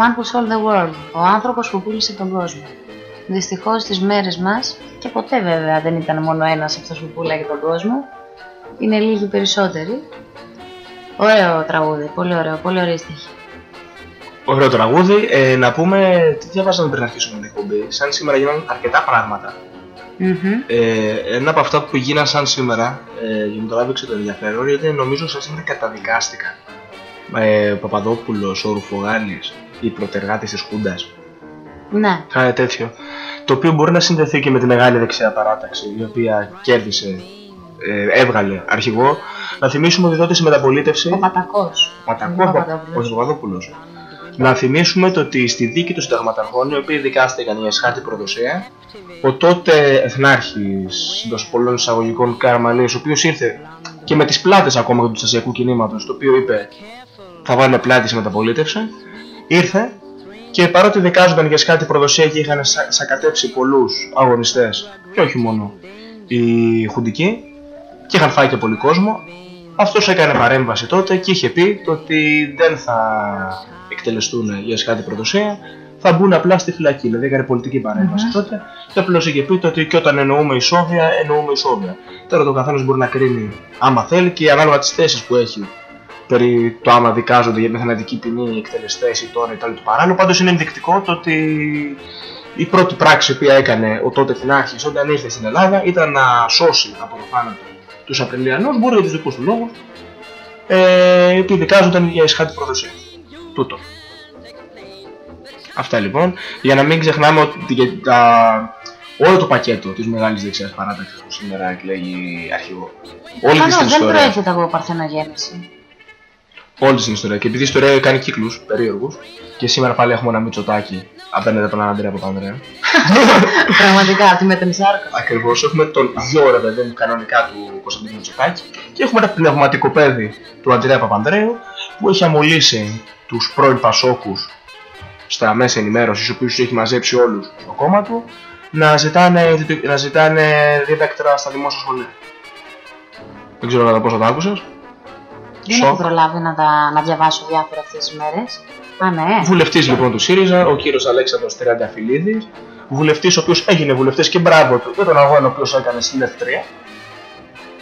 Speaker 15: Man Who Sold the World,
Speaker 8: ο άνθρωπος που πούλησε τον κόσμο. Δυστυχώς στις μέρες μας, και ποτέ βέβαια δεν ήταν μόνο ένας αυτός που πουλάγε τον κόσμο, είναι λίγοι περισσότεροι. Ωραίο τραγούδι, πολύ ωραίο, πολύ ωραία στοιχεία.
Speaker 9: Ωραίο τραγούδι. Ε, να πούμε τι διαβάζαμε πριν αρχίσουμε την εκπομπή. Σαν σήμερα γίνανε αρκετά πράγματα. Ε, ένα από αυτά που γίναν σαν σήμερα, ε, και μου το άδειξε το ενδιαφέρον, γιατί νομίζω σαν σήμερα καταδικάστηκαν. Ε, ο Παπαδόπουλος, ο Ρουφογάλης, οι προτεργάτες της Χούντας.
Speaker 8: Ναι.
Speaker 9: Κάτι τέτοιο. Το οποίο μπορεί να συνδεθεί και με τη μεγάλη δεξιά παράταξη, η οποία κέρδισε, ε, έβγαλε αρχηγό. Να θυμίσουμε ότι τότε στη μεταπολίτευση.
Speaker 8: Ο Πατακός.
Speaker 9: Πατακός,
Speaker 8: Ο Παπαδόπουλος.
Speaker 9: όχι ο Παπαδόπουλος. Να θυμίσουμε το ότι στη δίκη των συνταγματαρχών, οι οποίοι δικάστηκαν για εσχάτη προδοσία, ο τότε εθνάρχης εντός πολλών εισαγωγικών Καραμαλής, ο οποίος ήρθε και με τις πλάτες ακόμα του Τσασιακού κινήματος, το οποίο είπε θα βάλουμε πλάτη στη μεταπολίτευση, ήρθε και παρότι δικάζονταν για σκάτη προδοσία και είχαν σα- σακατέψει πολλούς αγωνιστές και όχι μόνο οι χουντικοί και είχαν φάει και πολύ κόσμο, αυτός έκανε παρέμβαση τότε και είχε πει το ότι δεν θα εκτελεστούν για σκάτη προδοσία, θα μπουν απλά στη φυλακή. Δηλαδή έκανε πολιτική παρέμβαση τότε και απλώς είχε πει το ότι και όταν εννοούμε ισόβια, εννοούμε ισόβια. Τώρα το καθένας μπορεί να κρίνει άμα θέλει και ανάλογα τις θέσεις που έχει περί το άμα δικάζονται για μια θανατική ποινή οι εκτελεστές ή τώρα ή τα του παράλληλου. Πάντως είναι ενδεικτικό το ότι η πρώτη πράξη που έκανε ο τότε Θηνάρχης όταν ήρθε στην Ελλάδα ήταν να σώσει από το θάνατο τους Απριλιανούς, μπορεί για τους δικούς του λόγους, ε, οι οποίοι δικάζονταν για εσχάτη προδοσία. Τούτο. Αυτά λοιπόν. Για να μην ξεχνάμε ότι για τα... όλο το πακέτο της μεγάλης δεξιάς παράταξης που σήμερα εκλέγει αρχηγό. Όλη της
Speaker 8: Προφανώς
Speaker 9: την
Speaker 8: δεν
Speaker 9: ιστορίας.
Speaker 8: προέρχεται από παρθενογέννηση.
Speaker 9: Όλη την ιστορία. Και επειδή η ιστορία κάνει κύκλους περίεργους και σήμερα πάλι έχουμε ένα Μητσοτάκι απέναντι από τον Αντρέα Παπανδρέα. (laughs)
Speaker 8: Πραγματικά, τη μετεμισάρκα.
Speaker 9: Ακριβώς, έχουμε τον γιο ρε παιδί μου κανονικά του Κωνσταντίνου Μητσοτάκη και έχουμε ένα πνευματικό παιδί του Αντρέα Παπανδρέου που έχει αμολύσει τους πρώην Πασόκους στα μέσα ενημέρωσης, τους οποίους τους έχει μαζέψει όλους στο κόμμα του, να ζητάνε, να ζητάνε δίδακτρα στα δημόσια σχολεία. Δεν ξέρω κατά πόσο το άκουσες.
Speaker 8: Δεν έχω προλάβει να, τα, να διαβάσω διάφορα αυτές τις μέρες. Α, ναι.
Speaker 9: Βουλευτής λοιπόν του ΣΥΡΙΖΑ, ο κύριος Αλέξανδρος Τριανταφυλλίδης. Βουλευτής ο οποίος έγινε βουλευτής και μπράβο του για τον αγώνα ο οποίος έκανε στην Ελευθερία.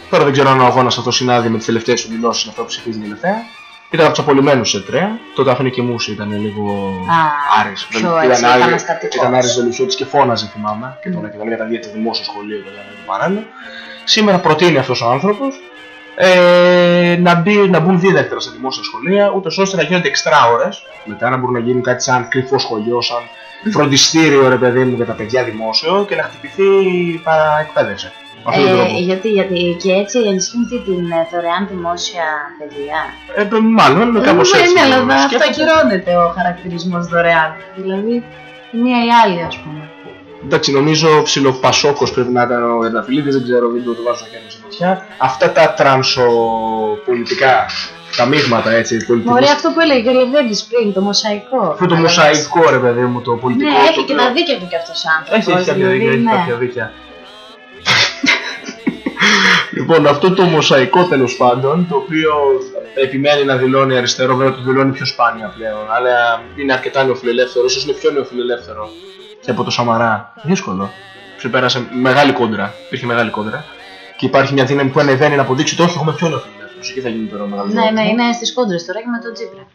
Speaker 9: Τώρα δεν ξέρω αν ο αγώνας αυτός συνάδει με τις τελευταίες του δηλώσεις αυτό που ψηφίζει τελευταία. Ήταν από τους απολυμμένου σε τρέα. Τότε Αφήνη και Μούση ήταν λίγο
Speaker 8: Α,
Speaker 9: Άρης.
Speaker 8: πιο
Speaker 9: Ήταν
Speaker 8: έτσι,
Speaker 9: Άρη-
Speaker 8: επαναστατικός.
Speaker 9: Ήταν Άρης Βελουχιώτης και φώναζε θυμάμαι και τον έκανε για τα διέτης δημόσιο σχολείο και το παράλληλο. Σήμερα προτείνει αυτός ο άνθρωπος ε, να, μπει, να μπουν δίδακτρα σε δημόσια σχολεία, ούτως ώστε να γίνονται εξτρά ώρες, μετά να μπορούν να γίνουν κάτι σαν κρυφό σχολείο, σαν φροντιστήριο ρε παιδί μου για τα παιδιά δημόσιο και να χτυπηθεί η παραεκπαίδευση. Με αυτόν τον
Speaker 8: Ε,
Speaker 9: τρόπο.
Speaker 8: γιατί, γιατί και έτσι ενισχύουν τι, την ε, δωρεάν δημόσια παιδεία.
Speaker 9: Ε, μάλλον κάπως
Speaker 8: Ε,
Speaker 9: έτσι.
Speaker 8: Ναι, αλλά
Speaker 9: μπορούμε να
Speaker 8: αυτό
Speaker 9: σκέφτεται.
Speaker 8: ακυρώνεται ο χαρακτηρισμός δωρεάν. Δηλαδή, η μία ή η άλλη, ας πούμε.
Speaker 9: Εντάξει, νομίζω ψιλοπασόκος πρέπει να ήταν ο Ερναφιλίδης, δεν ξέρω, δεν το βάζω στο χέρι μου στη φωτιά. Αυτά τα τρανσοπολιτικά, τα μείγματα έτσι, πολιτικούς.
Speaker 8: Μωρέ, αυτό που έλεγε και ο Λεβέντης πριν, το μοσαϊκό.
Speaker 9: Αυτό το μοσαϊκό ρε παιδί μου, το πολιτικό.
Speaker 8: Ναι,
Speaker 9: το
Speaker 8: έχει και
Speaker 9: οποίο-
Speaker 8: τα δίκαια του κι αυτός ο άνθρωπος.
Speaker 9: Έχει, έχει κάποια
Speaker 8: δηλαδή,
Speaker 9: δίκαια, έχει
Speaker 8: ναι.
Speaker 9: κάποια δίκαια. (laughs) λοιπόν, αυτό το μοσαϊκό τέλος πάντων, το οποίο επιμένει να δηλώνει αριστερό, βέβαια το δηλώνει πιο σπάνια πλέον, αλλά είναι αρκετά νεοφιλελεύθερος, ίσως είναι πιο νεοφιλελεύθερο και από το Σαμαρά. Δύσκολο. Ξεπέρασε μεγάλη κόντρα. Υπήρχε μεγάλη κόντρα. Και υπάρχει μια δύναμη που ανεβαίνει να αποδείξει ότι όχι, έχουμε πιο νεοφιλελεύθερου. Εκεί θα γίνει τώρα ο μεγάλος
Speaker 8: Ναι, ναι, είναι στις κόντρες τώρα και με τον Τζίπρα.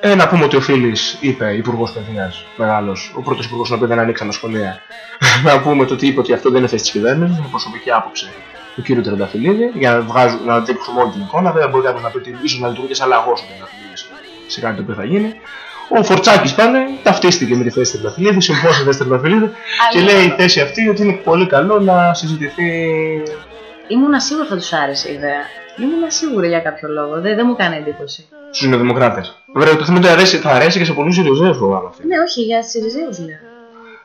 Speaker 9: ε, να πούμε ότι ο Φίλης είπε, υπουργός παιδείας, μεγάλος, ο πρώτος υπουργός στον οποίο δεν ανοίξαν τα σχολεία. (laughs) να πούμε το ότι είπε ότι αυτό δεν είναι θέση της κυβέρνησης, είναι προσωπική άποψη του κ. Τρενταφυλλίδη, για να, βγάζουν, να δείξουμε όλη την εικόνα. Βέβαια, μπορεί κάποιος να πει ότι ίσως να λειτουργεί σαν λαγός ο Τρενταφυλλίδη σε κάτι το οποίο θα γίνει. Ο Φορτσάκης πάνε, ταυτίστηκε με τη θέση του Τρενταφυλλίδη, συμφώνησε με τη θέση του Τρενταφυλλίδη και λέει η θέση αυτή ότι είναι πολύ καλό να συζητηθεί.
Speaker 8: Ήμουνα σίγουρη θα τους άρεσε η ιδέα. Ήμουνα σίγουρη για κάποιο λόγο. Δεν, δεν μου κάνει εντύπωση.
Speaker 9: Στους Νεοδημοκράτε. Βέβαια, το θέμα είναι ότι αρέσει, θα αρέσει και σε πολλούς Ιριζέου φοβάμαι.
Speaker 8: Ναι, όχι, για Συριζέους λέω.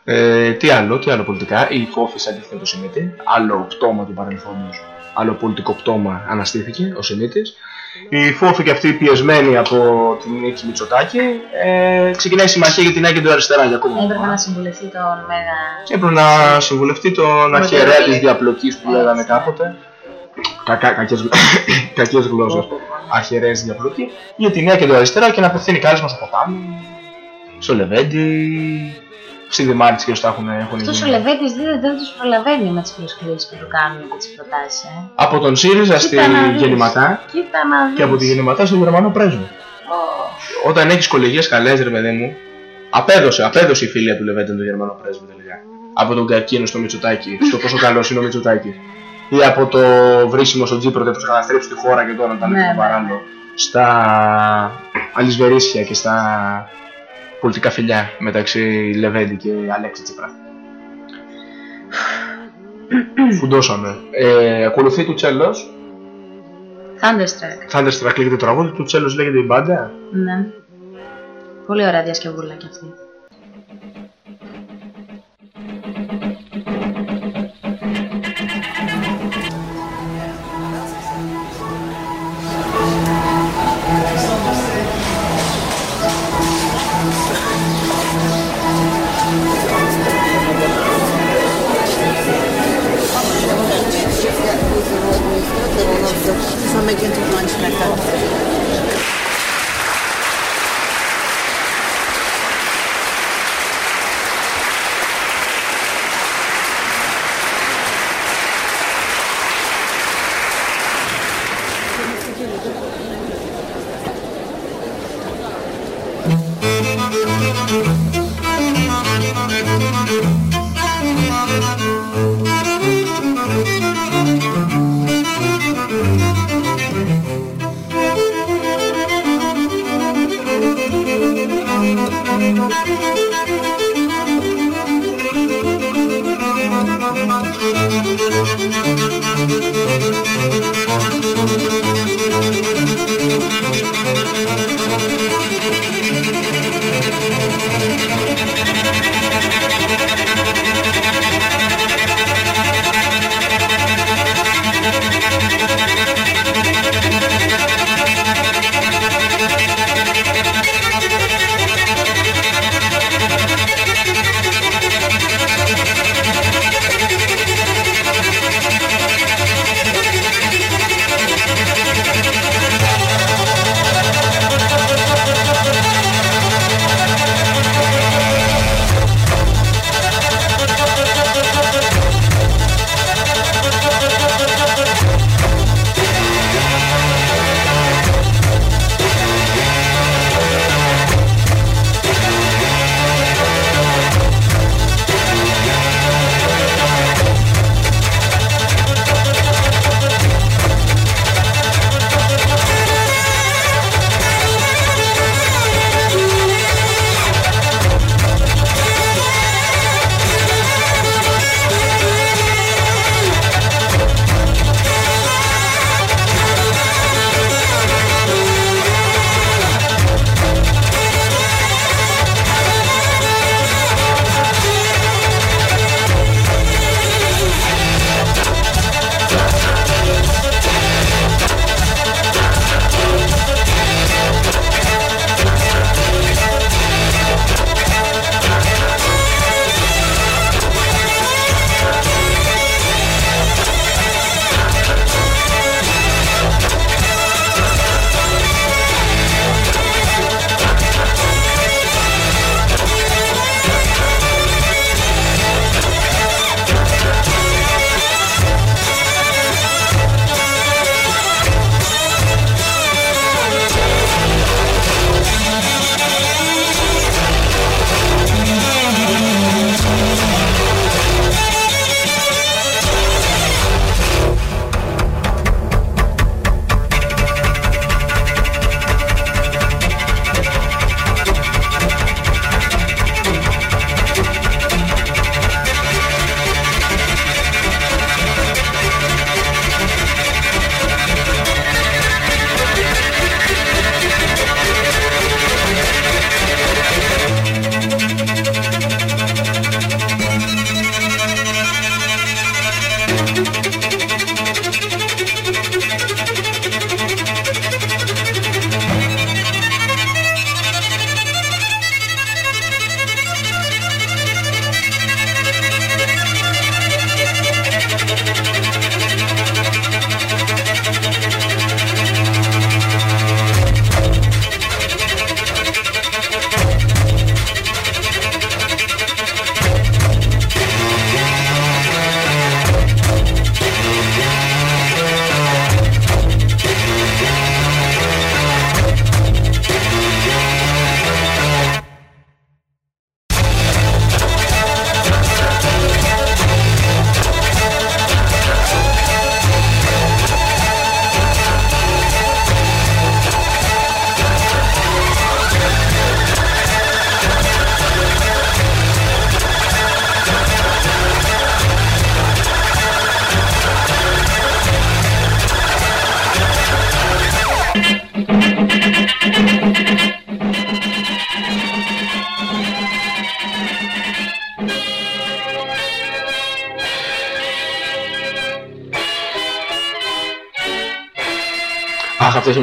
Speaker 9: Ε, τι άλλο, τι άλλο πολιτικά. Η Φόφη αντίθετα το Σιμίτη. Άλλο πτώμα του παρελθόντος. Άλλο πολιτικό πτώμα αναστήθηκε ο Σιμίτη. Η Φόφη και αυτή πιεσμένη από την νίκη Μητσοτάκη ε, ξεκινάει συμμαχία για την Άκη Αριστερά για ακόμα.
Speaker 8: Έπρεπε να συμβουλευτεί τον Μέγα.
Speaker 9: Και έπρεπε να συμβουλευτεί τον
Speaker 8: Με
Speaker 9: αρχιερέα
Speaker 8: τον-
Speaker 9: της διαπλοκής που λέγανε κάποτε. Κακά, κακές, (coughs) κακές γλώσσες. Αρχιερέες διαπλοκή. Για την Νέα Κεντροαριστερά και να απευθύνει κάλεσμα στο ποτάμι, στο Λεβέντι, στη Δημάρτης και στα έχουν, έχουν
Speaker 8: Αυτός ο
Speaker 9: γίνει.
Speaker 8: Λεβέντης δεν, δεν τους προλαβαίνει με τις προσκλήσεις που του κάνουν και τις προτάσεις. Ε.
Speaker 9: Από τον ΣΥΡΙΖΑ στη
Speaker 8: Κοίτα να δεις.
Speaker 9: Γεννηματά
Speaker 8: Κοίτα να δεις.
Speaker 9: και από τη Γεννηματά στο Γερμανό πρέσβη. Όταν έχεις κολεγίες καλές ρε παιδί μου, απέδωσε, απέδωσε η φίλια του Λεβέντι τον Γερμανό πρέσβη τελικά. Από τον Κακίνο στο Μητσοτάκι, στο πόσο καλός είναι ο Μητσοτάκι. Ή από το βρίσιμο στον Τζίπρο που θα καταστρέψει τη χώρα και τώρα να τα λέει
Speaker 8: Ναι,
Speaker 9: το
Speaker 8: ναι.
Speaker 9: παράλληλο. Στα αλυσβερίσια και στα πολιτικά φιλιά μεταξύ Λεβέντι και Αλέξη Τσίπρα. Φουντώσαμε. Ε, ακολουθεί του Τσέλος.
Speaker 8: Thunderstruck.
Speaker 9: Thunderstruck λέγεται το τραγούδι, του Τσέλος λέγεται η μπάντα.
Speaker 8: Ναι. Πολύ ωραία διασκευούλα κι αυτή.
Speaker 9: gentleman's method.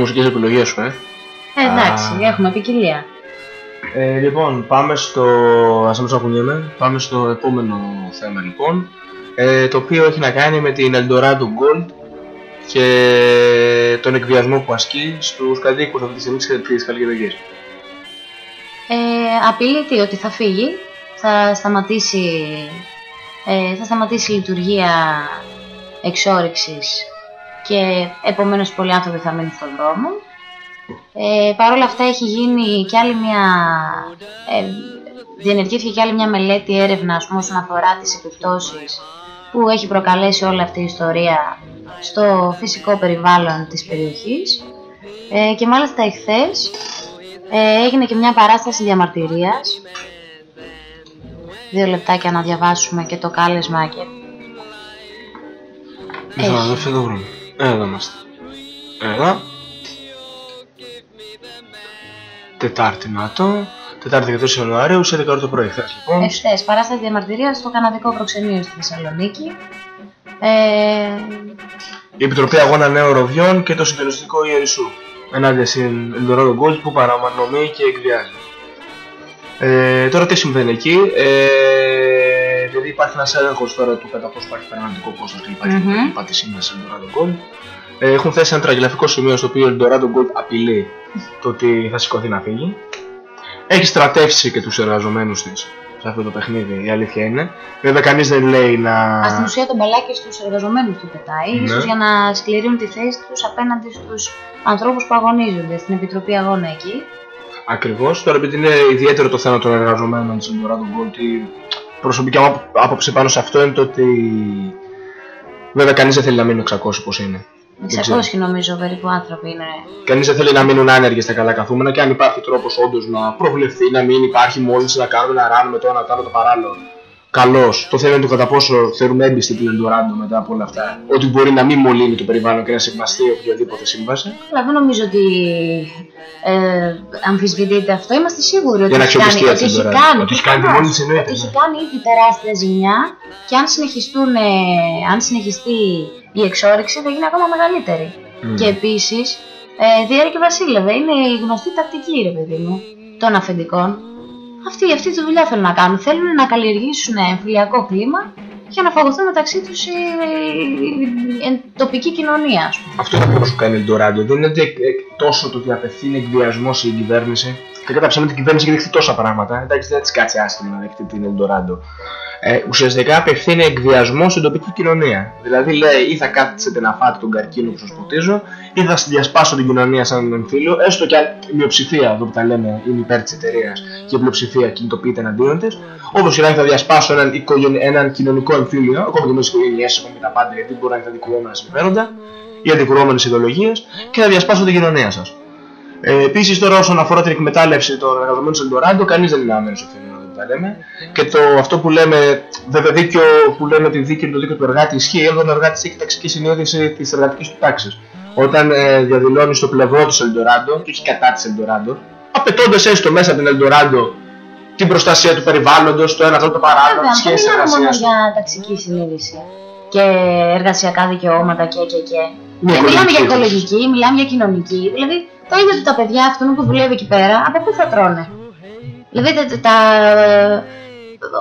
Speaker 9: Μουσικές επιλογές σου, ε.
Speaker 8: Ε, εντάξει,
Speaker 9: Α.
Speaker 8: έχουμε ποικιλία.
Speaker 9: Ε, λοιπόν, πάμε στο. Α μην ακουνιέμαι. Πάμε στο επόμενο θέμα λοιπόν. Ε, το οποίο έχει να κάνει με την Eldorado Gold και τον εκβιασμό που ασκεί στους κατοίκους αυτή τη στιγμή της Χαλκιδικής.
Speaker 8: Ε, απειλείται ότι θα φύγει, θα σταματήσει, ε, θα σταματήσει η λειτουργία εξόρυξης και επομένως πολλοί άνθρωποι θα μείνουν στον δρόμο. Ε, Παρ' όλα αυτά έχει γίνει και άλλη μια, ε, διενεργήθηκε και άλλη μια μελέτη έρευνα ας πούμε, όσον αφορά τις επιπτώσεις που έχει προκαλέσει όλη αυτή η ιστορία στο φυσικό περιβάλλον της περιοχής. Ε, και μάλιστα εχθές ε, έγινε και μια παράσταση διαμαρτυρίας. Δύο λεπτάκια να διαβάσουμε και το κάλεσμα και
Speaker 9: Μισό να δω, το βρούμε. Ε, Εδώ είμαστε. Εδώ. Τετάρτη να το. Τετάρτη 13 Ιανουαρίου σε 10 ώρα το πρωί. Χθες λοιπόν.
Speaker 8: εχθές παράσταση διαμαρτυρίας στο καναδικό προξενείο στη Θεσσαλονίκη ε,
Speaker 9: Η Επιτροπή Αγώνα Νέων Ροδιών και το συντελεστικό Ιερισσού. Ενάντια στην Eldorado Gold που παραμανομεί και εκβιάζει. Ε, τώρα τι συμβαίνει εκεί. Ε, επειδή υπάρχει ένας έλεγχος τώρα του κατά πόσο υπάρχει πραγματικό κόστος και υπάρχει
Speaker 8: Μμμ.
Speaker 9: mm-hmm. τη σύμβαση Eldorado Gold. Ε, έχουν θέσει ένα τραγελαφικό σημείο στο οποίο η Eldorado Gold απειλεί το ότι θα σηκωθεί να φύγει. Έχει στρατεύσει και τους εργαζομένους της σε αυτό το παιχνίδι, η αλήθεια είναι. Βέβαια κανείς δεν λέει να...
Speaker 8: Α, στην ουσία τον μπαλάκι στους εργαζομένους του πετάει,
Speaker 9: Ναι.
Speaker 8: ίσως για να σκληρύνουν τη θέση τους απέναντι στους ανθρώπους που αγωνίζονται στην Επιτροπή Αγώνα εκεί.
Speaker 9: Ακριβώς. Τώρα επειδή είναι ιδιαίτερο το θέμα των εργαζομένων της Eldorado Gold, η προσωπική μου άπο- άποψη πάνω σε αυτό είναι το ότι βέβαια κανείς δεν θέλει να μείνει 600 όπως είναι. Δεν ξέρω.
Speaker 8: 600 νομίζω περίπου άνθρωποι είναι.
Speaker 9: Κανείς δεν θέλει να μείνουν άνεργοι στα καλά καθούμενα και αν υπάρχει τρόπος όντως να προβλεφθεί, να μην υπάρχει μόλις να κάνουμε, να ράνουμε το ένα, το άλλο, το παράλληλο. Καλώς. Το θέμα είναι το κατά πόσο θεωρούμε έμπιστη την Eldorado μετά από όλα αυτά. Ότι μπορεί να μην μολύνει το περιβάλλον και να σεβαστεί οποιαδήποτε σύμβαση.
Speaker 8: Αλλά δεν νομίζω ότι ε, αμφισβητείται αυτό. Είμαστε σίγουροι ότι
Speaker 9: Για να
Speaker 8: έχει κάνει,
Speaker 9: αξιοπιστεί
Speaker 8: ότι
Speaker 9: αυτή
Speaker 8: έχει
Speaker 9: την
Speaker 8: κάνει,
Speaker 9: Eldorado. Ότι έχει κάνει τη μόνη της εννοείται,
Speaker 8: ότι έχει
Speaker 9: ναι.
Speaker 8: κάνει ήδη τεράστια ζημιά και αν, συνεχιστούν, ε, αν συνεχιστεί η εξόρυξη θα γίνει ακόμα μεγαλύτερη.
Speaker 9: Μμ.
Speaker 8: Και επίσης, ε, διέρη και βασίλευε, είναι η γνωστή τακτική ρε παιδί μου, των αφεντικών. Αυτοί, αυτή τη δουλειά θέλουν να κάνουν. Θέλουν να καλλιεργήσουν εμφυλιακό κλίμα για να φαγωθούν μεταξύ τους η, η- η τοπική κοινωνία, ας πούμε.
Speaker 9: Αυτό είναι που σου κάνει η Eldorado. Δεν είναι ότι εκ- εκ- τόσο το ότι απευθύνει εκβιασμός στην κυβέρνηση. Και κατά ψέματα η κυβέρνηση έχει δεχτεί τόσα πράγματα. Εντάξει, δεν θα της κάτσει άσχημα να δεχτεί την Eldorado. Ε, ουσιαστικά απευθύνει εκβιασμό στην τοπική κοινωνία. Δηλαδή λέει ή θα κάτσετε να φάτε τον καρκίνο που σας ποτίζω, ή θα διασπάσω την κοινωνία σαν εμφύλιο, έστω και αν η μειοψηφία εδώ που τα λέμε είναι υπέρ της εταιρείας και η πλειοψηφία κινητοποιείται εναντίον της. Όπω και θα διασπάσω έναν, οικογεν- έναν κοινωνικό εμφύλιο, ακόμα και με τι οικογένειέ, ακόμα και τα πάντα, γιατί μπορεί να είναι αντικρουόμενα συμφέροντα ή αντικρουόμενες ιδεολογίες, και θα διασπάσω την κοινωνία σας. Ε, Επίσης, τώρα όσον αφορά την εκμετάλλευση των εργαζομένων στο Eldorado, κανείς δεν είναι άμεσο ευθύνων εδώ που τα λέμε. Και το, αυτό που λέμε, βέβαια, δίκαιο που λέμε ότι δίκαιο είναι το δίκαιο του εργάτη ισχύει όταν ο εργάτης έχει ταξική συνείδηση της εργατικής του τάξης. Όταν ε, διαδηλώνει στο πλευρό του Eldorado και όχι κατά της Eldorado, απαιτώντας έστω μέσα από την Eldorado την προστασία του περιβάλλοντος, το ένα αυτό το παράλληλο,
Speaker 8: Βέβαια,
Speaker 9: τι
Speaker 8: δεν
Speaker 9: σχέσει
Speaker 8: μιλάμε μόνο
Speaker 9: εργασίας.
Speaker 8: για ταξική συνείδηση και εργασιακά δικαιώματα και και και.
Speaker 9: Ναι,
Speaker 8: Δεν μιλάμε για
Speaker 9: οικολογική.
Speaker 8: οικολογική, μιλάμε για κοινωνική. Δηλαδή το ίδιο ότι τα παιδιά αυτών που δουλεύει εκεί πέρα, από πού θα τρώνε; Δηλαδή τα, τα,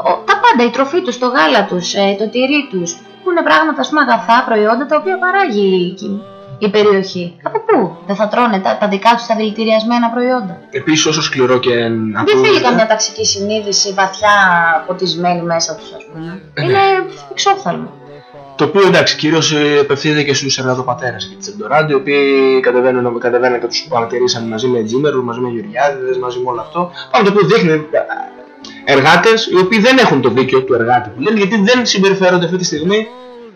Speaker 8: ο- τα πάντα, η τροφή τους, το γάλα τους, ε, το τυρί τους, που είναι πράγματα, ας πούμε, αγαθά προϊόντα τα οποία παράγει η- η περιοχή. Από πού; Δεν θα τρώνε τα, τα δικά τους τα δηλητηριασμένα προϊόντα.
Speaker 9: Επίσης, όσο σκληρό και αν
Speaker 8: Δεν
Speaker 9: ακούγεται,
Speaker 8: θέλει καμιά ταξική συνείδηση βαθιά ποτισμένη μέσα τους, ας πούμε.
Speaker 9: Ε,
Speaker 8: Είναι εξόφθαλμο.
Speaker 9: Το οποίο εντάξει, κυρίως απευθύνεται και στους εργατοπατέρε τη Eldorado, οι οποίοι κατεβαίνουν, κατεβαίνουν και τους παρατηρήσαν μαζί με Τζίμερου, μαζί με Γεωργιάδε, μαζί με όλο αυτό. Πάνω το οποίο δείχνει εργάτες οι οποίοι δεν έχουν το δίκαιο του εργάτη που λένε, γιατί δεν συμπεριφέρονται αυτή τη στιγμή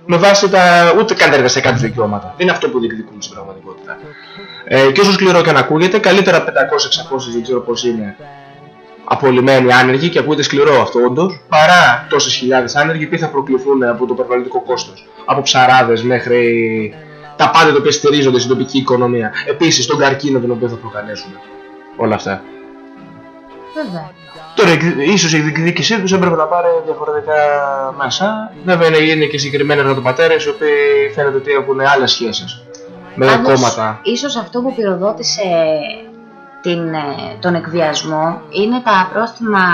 Speaker 9: με βάση τα ούτε καν τα εργασιακά του δικαιώματα. Δεν είναι αυτό που διεκδικούν στην πραγματικότητα. Ε, και όσο σκληρό και αν ακούγεται, καλύτερα 500-600 δεν ξέρω πώς είναι απολυμμένοι άνεργοι και ακούγεται σκληρό αυτό όντως, παρά τόσες χιλιάδες άνεργοι που θα προκληθούν από το περιβαλλοντικό κόστος. Από ψαράδες μέχρι τα πάντα τα οποία στηρίζονται στην τοπική οικονομία. Επίσης τον καρκίνο τον οποίο θα προκαλέσουν. Όλα αυτά.
Speaker 8: Βέβαια.
Speaker 9: Τώρα, ίσως η διεκδίκησή τους έπρεπε να πάρει διαφορετικά μέσα. Βέβαια, είναι, είναι και συγκεκριμένοι εργατοπατέρες οι οποίοι φαίνεται ότι έχουν άλλες σχέσεις με
Speaker 8: Πάντως,
Speaker 9: κόμματα.
Speaker 8: Ίσως αυτό που πυροδότησε την, ε, τον εκβιασμό είναι τα πρόστιμα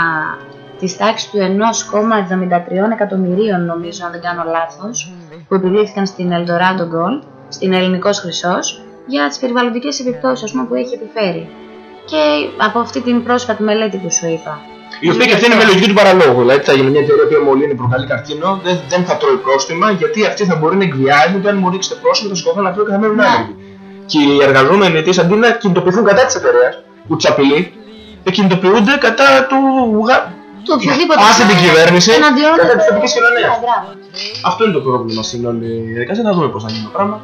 Speaker 8: της τάξης του 1,73 εκατομμυρίων νομίζω αν δεν κάνω λάθος που επιβλήθηκαν στην Eldorado Gold, στην Ελληνικός Χρυσός για τις περιβαλλοντικές επιπτώσεις ας πούμε, που έχει επιφέρει. Και από αυτή την πρόσφατη μελέτη που σου είπα.
Speaker 9: Η οποία και αυτή είναι με λογική του παραλόγου. Δηλαδή θα γίνει μια εταιρεία που μολύνει προκαλεί καρκίνο, δεν, δεν θα τρώει πρόστιμα γιατί αυτή θα μπορεί να εκβιάζει ότι αν μου ρίξετε πρόστιμα θα σκοτώ να τρώει και θα μένουν άνεργοι. Και οι εργαζόμενοι της αντί να κινητοποιηθούν κατά της εταιρείας που του απειλεί, ε, κινητοποιούνται κατά του. γα-
Speaker 8: Το οποιοδήποτε.
Speaker 9: Άσε την κυβέρνηση
Speaker 8: εναντιώνεται
Speaker 9: κατά της
Speaker 8: το-
Speaker 9: τοπικής κοινωνίας.
Speaker 8: Ναι, μπράβο.
Speaker 9: Αυτό είναι το πρόβλημα στην όλη διαδικασία. Θα δούμε πώς θα γίνει το πράγμα.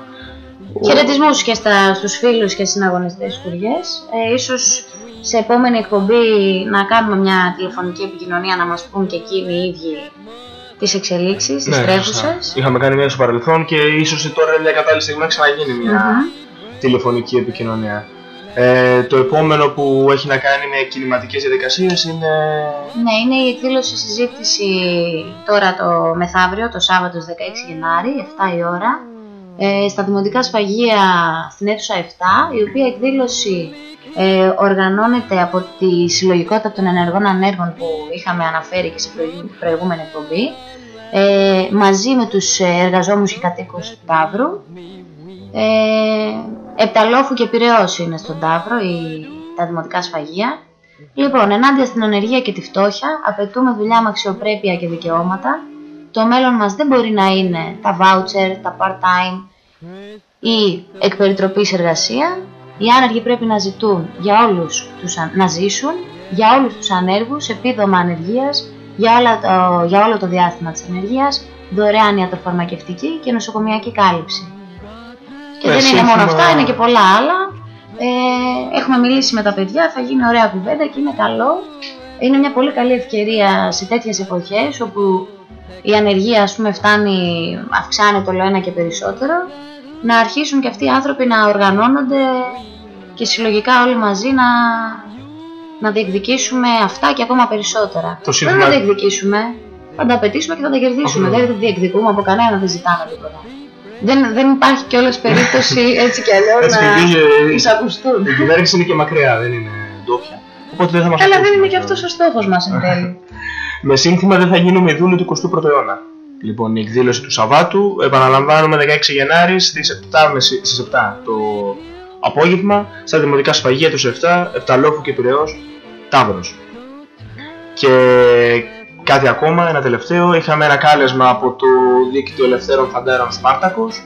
Speaker 8: Χαιρετισμούς και στα, στους φίλους και συναγωνιστές σκουριές. Ε, ίσως σε επόμενη εκπομπή να κάνουμε μια τηλεφωνική επικοινωνία να μας πούν και εκείνοι οι ίδιοι τις εξελίξεις, τις
Speaker 9: Ναι,
Speaker 8: τρέχουσες.
Speaker 9: σωστά. Είχαμε κάνει μια στο παρελθόν και ίσως τώρα είναι μια κατάλληλη στιγμή να ξαναγίνει μια
Speaker 8: Μμμ.
Speaker 9: Τηλεφωνική επικοινωνία. Ε, το επόμενο που έχει να κάνει με κινηματικές διαδικασίες είναι...
Speaker 8: Ναι, είναι η εκδήλωση συζήτηση τώρα το μεθαύριο, το Σάββατο στις 16 Γενάρη, 7 η ώρα, ε, στα Δημοτικά Σφαγεία στην αίθουσα 7, η οποία εκδήλωση ε, οργανώνεται από τη συλλογικότητα των ενεργών ανέργων που είχαμε αναφέρει και σε προηγου- προηγούμενη εκπομπή, ε, μαζί με τους ε, εργαζόμενους και κατοίκους του Ταύρου. Ε, Επταλόφου και Πειραιώς είναι στον Ταύρο η, τα δημοτικά σφαγεία. Λοιπόν, ενάντια στην ανεργία και τη φτώχεια, απαιτούμε δουλειά με αξιοπρέπεια και δικαιώματα. Το μέλλον μας δεν μπορεί να είναι τα voucher, τα part-time ή εκ περιτροπής εργασία. Οι άνεργοι πρέπει να ζητούν για όλους τους, αν- να ζήσουν, για όλους τους ανέργους, επίδομα ανεργίας, για, όλα το, για όλο το διάστημα της ανεργίας, δωρεάν ιατροφαρμακευτική και νοσοκομιακή κάλυψη. Και
Speaker 9: Ναι,
Speaker 8: δεν είναι
Speaker 9: σύμφωνα-
Speaker 8: μόνο αυτά, είναι και πολλά άλλα. Ε, έχουμε μιλήσει με τα παιδιά, θα γίνει ωραία κουβέντα και είναι καλό. Είναι μια πολύ καλή ευκαιρία σε τέτοιες εποχές όπου η ανεργία ας πούμε φτάνει, αυξάνεται όλο ένα και περισσότερο να αρχίσουν και αυτοί οι άνθρωποι να οργανώνονται και συλλογικά όλοι μαζί να, να διεκδικήσουμε αυτά και ακόμα περισσότερα.
Speaker 9: Το
Speaker 8: Δεν
Speaker 9: σύνθημα-
Speaker 8: θα τα διεκδικήσουμε, θα τα απαιτήσουμε και θα τα κερδίσουμε.
Speaker 9: Ακριβώς.
Speaker 8: Δεν διεκδικούμε από κανένα, δεν ζητάμε τίποτα. Δεν, δεν υπάρχει κιόλας περίπτωση έτσι κι αλλιώς
Speaker 9: Έτσι και
Speaker 8: να
Speaker 9: βγήκε-
Speaker 8: εισακουστούν.
Speaker 9: Η κυβέρνηση είναι και μακριά, δεν είναι ντόπια. Οπότε δεν θα μας
Speaker 8: Αλλά δεν
Speaker 9: ακούσουν.
Speaker 8: είναι και αυτός ο στόχος μας εν (laughs) τέλει.
Speaker 9: Με σύνθημα δεν θα γίνουμε ειδούλοι του 21ου αιώνα. Λοιπόν, η εκδήλωση του Σαββάτου, επαναλαμβάνουμε 16 Γενάρης στις 7, μεση- στις 7 το απόγευμα, στα Δημοτικά Σφαγεία του 7, Επταλόφου και Πειραιός, Ταύρος. Και κάτι ακόμα, ένα τελευταίο, είχαμε ένα κάλεσμα από το Δίκτυο Ελευθέρων Φαντάρων Σπάρτακος,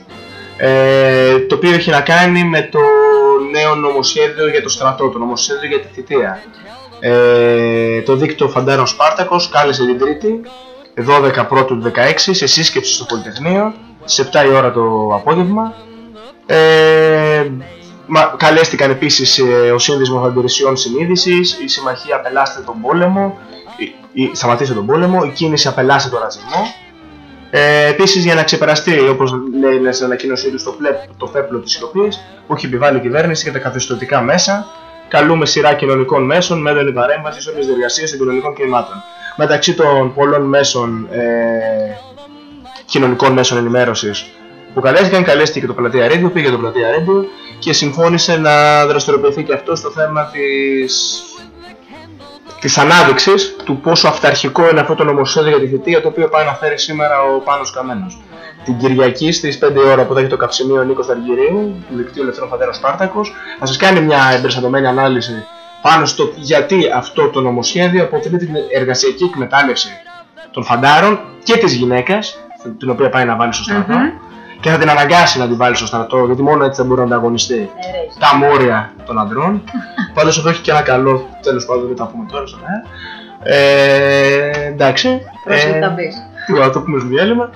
Speaker 9: ε, το οποίο έχει να κάνει με το νέο νομοσχέδιο για το στρατό, το νομοσχέδιο για τη θητεία. Ε, το δίκτυο Φαντάρων Σπάρτακος κάλεσε την Τρίτη 12 πρώτου του 16 σε σύσκεψη στο Πολυτεχνείο στις 7 η ώρα το απόγευμα ε, μα, καλέστηκαν επίσης ε, ο Σύνδεσμος Αντιρρησιών Συνείδησης η Συμμαχία Απελάστε τον Πόλεμο η, η, Σταματήστε τον Πόλεμο η Κίνηση Απελάστε τον Ρατσισμό ε, επίσης για να ξεπεραστεί όπως λέει στην ανακοίνωσής του στο πλε- το πέπλο της σιωπής που έχει επιβάλει η κυβέρνηση και τα καθεστωτικά μέσα καλούμε σειρά κοινωνικών μέσων με έντονη παρέμβαση σε όλες τις διεργασίες των κοινωνικών κινημάτων. Μεταξύ των πολλών μέσων, ε, κοινωνικών μέσων ενημέρωσης που καλέστηκαν, καλέστηκε και το Πλατεία Radio, πήγε το Πλατεία Radio και συμφώνησε να δραστηριοποιηθεί και αυτό στο θέμα της, της ανάδειξης του πόσο αυταρχικό είναι αυτό το νομοσχέδιο για τη θητεία το οποίο πάει να φέρει σήμερα ο Πάνος Καμένος. Την Κυριακή στις 5 η ώρα που θα έχει το καψιμείο Νίκος Ταργυρίου του Δικτύου Ελευθερών Φαντέρων Σπάρτακος θα σας κάνει μια εμπεριστατωμένη ανάλυση πάνω στο γιατί αυτό το νομοσχέδιο αποτελεί την εργασιακή εκμετάλλευση των φαντάρων και της γυναίκας την οποία πάει να βάλει στο στρατό
Speaker 8: Μμμ.
Speaker 9: Και θα την αναγκάσει να την βάλει στο στρατό γιατί μόνο έτσι θα μπορεί να ανταγωνιστεί τα μόρια των ανδρών. Πάντως αυτό έχει και ένα καλό, τέλος πάντων δεν τα πούμε τώρα στον αέρα. Ε, εντάξει.
Speaker 8: Πρόσεχε
Speaker 9: Ε,
Speaker 8: τα πεις.
Speaker 9: Τίποτα, θα το πούμε στο διάλειμμα.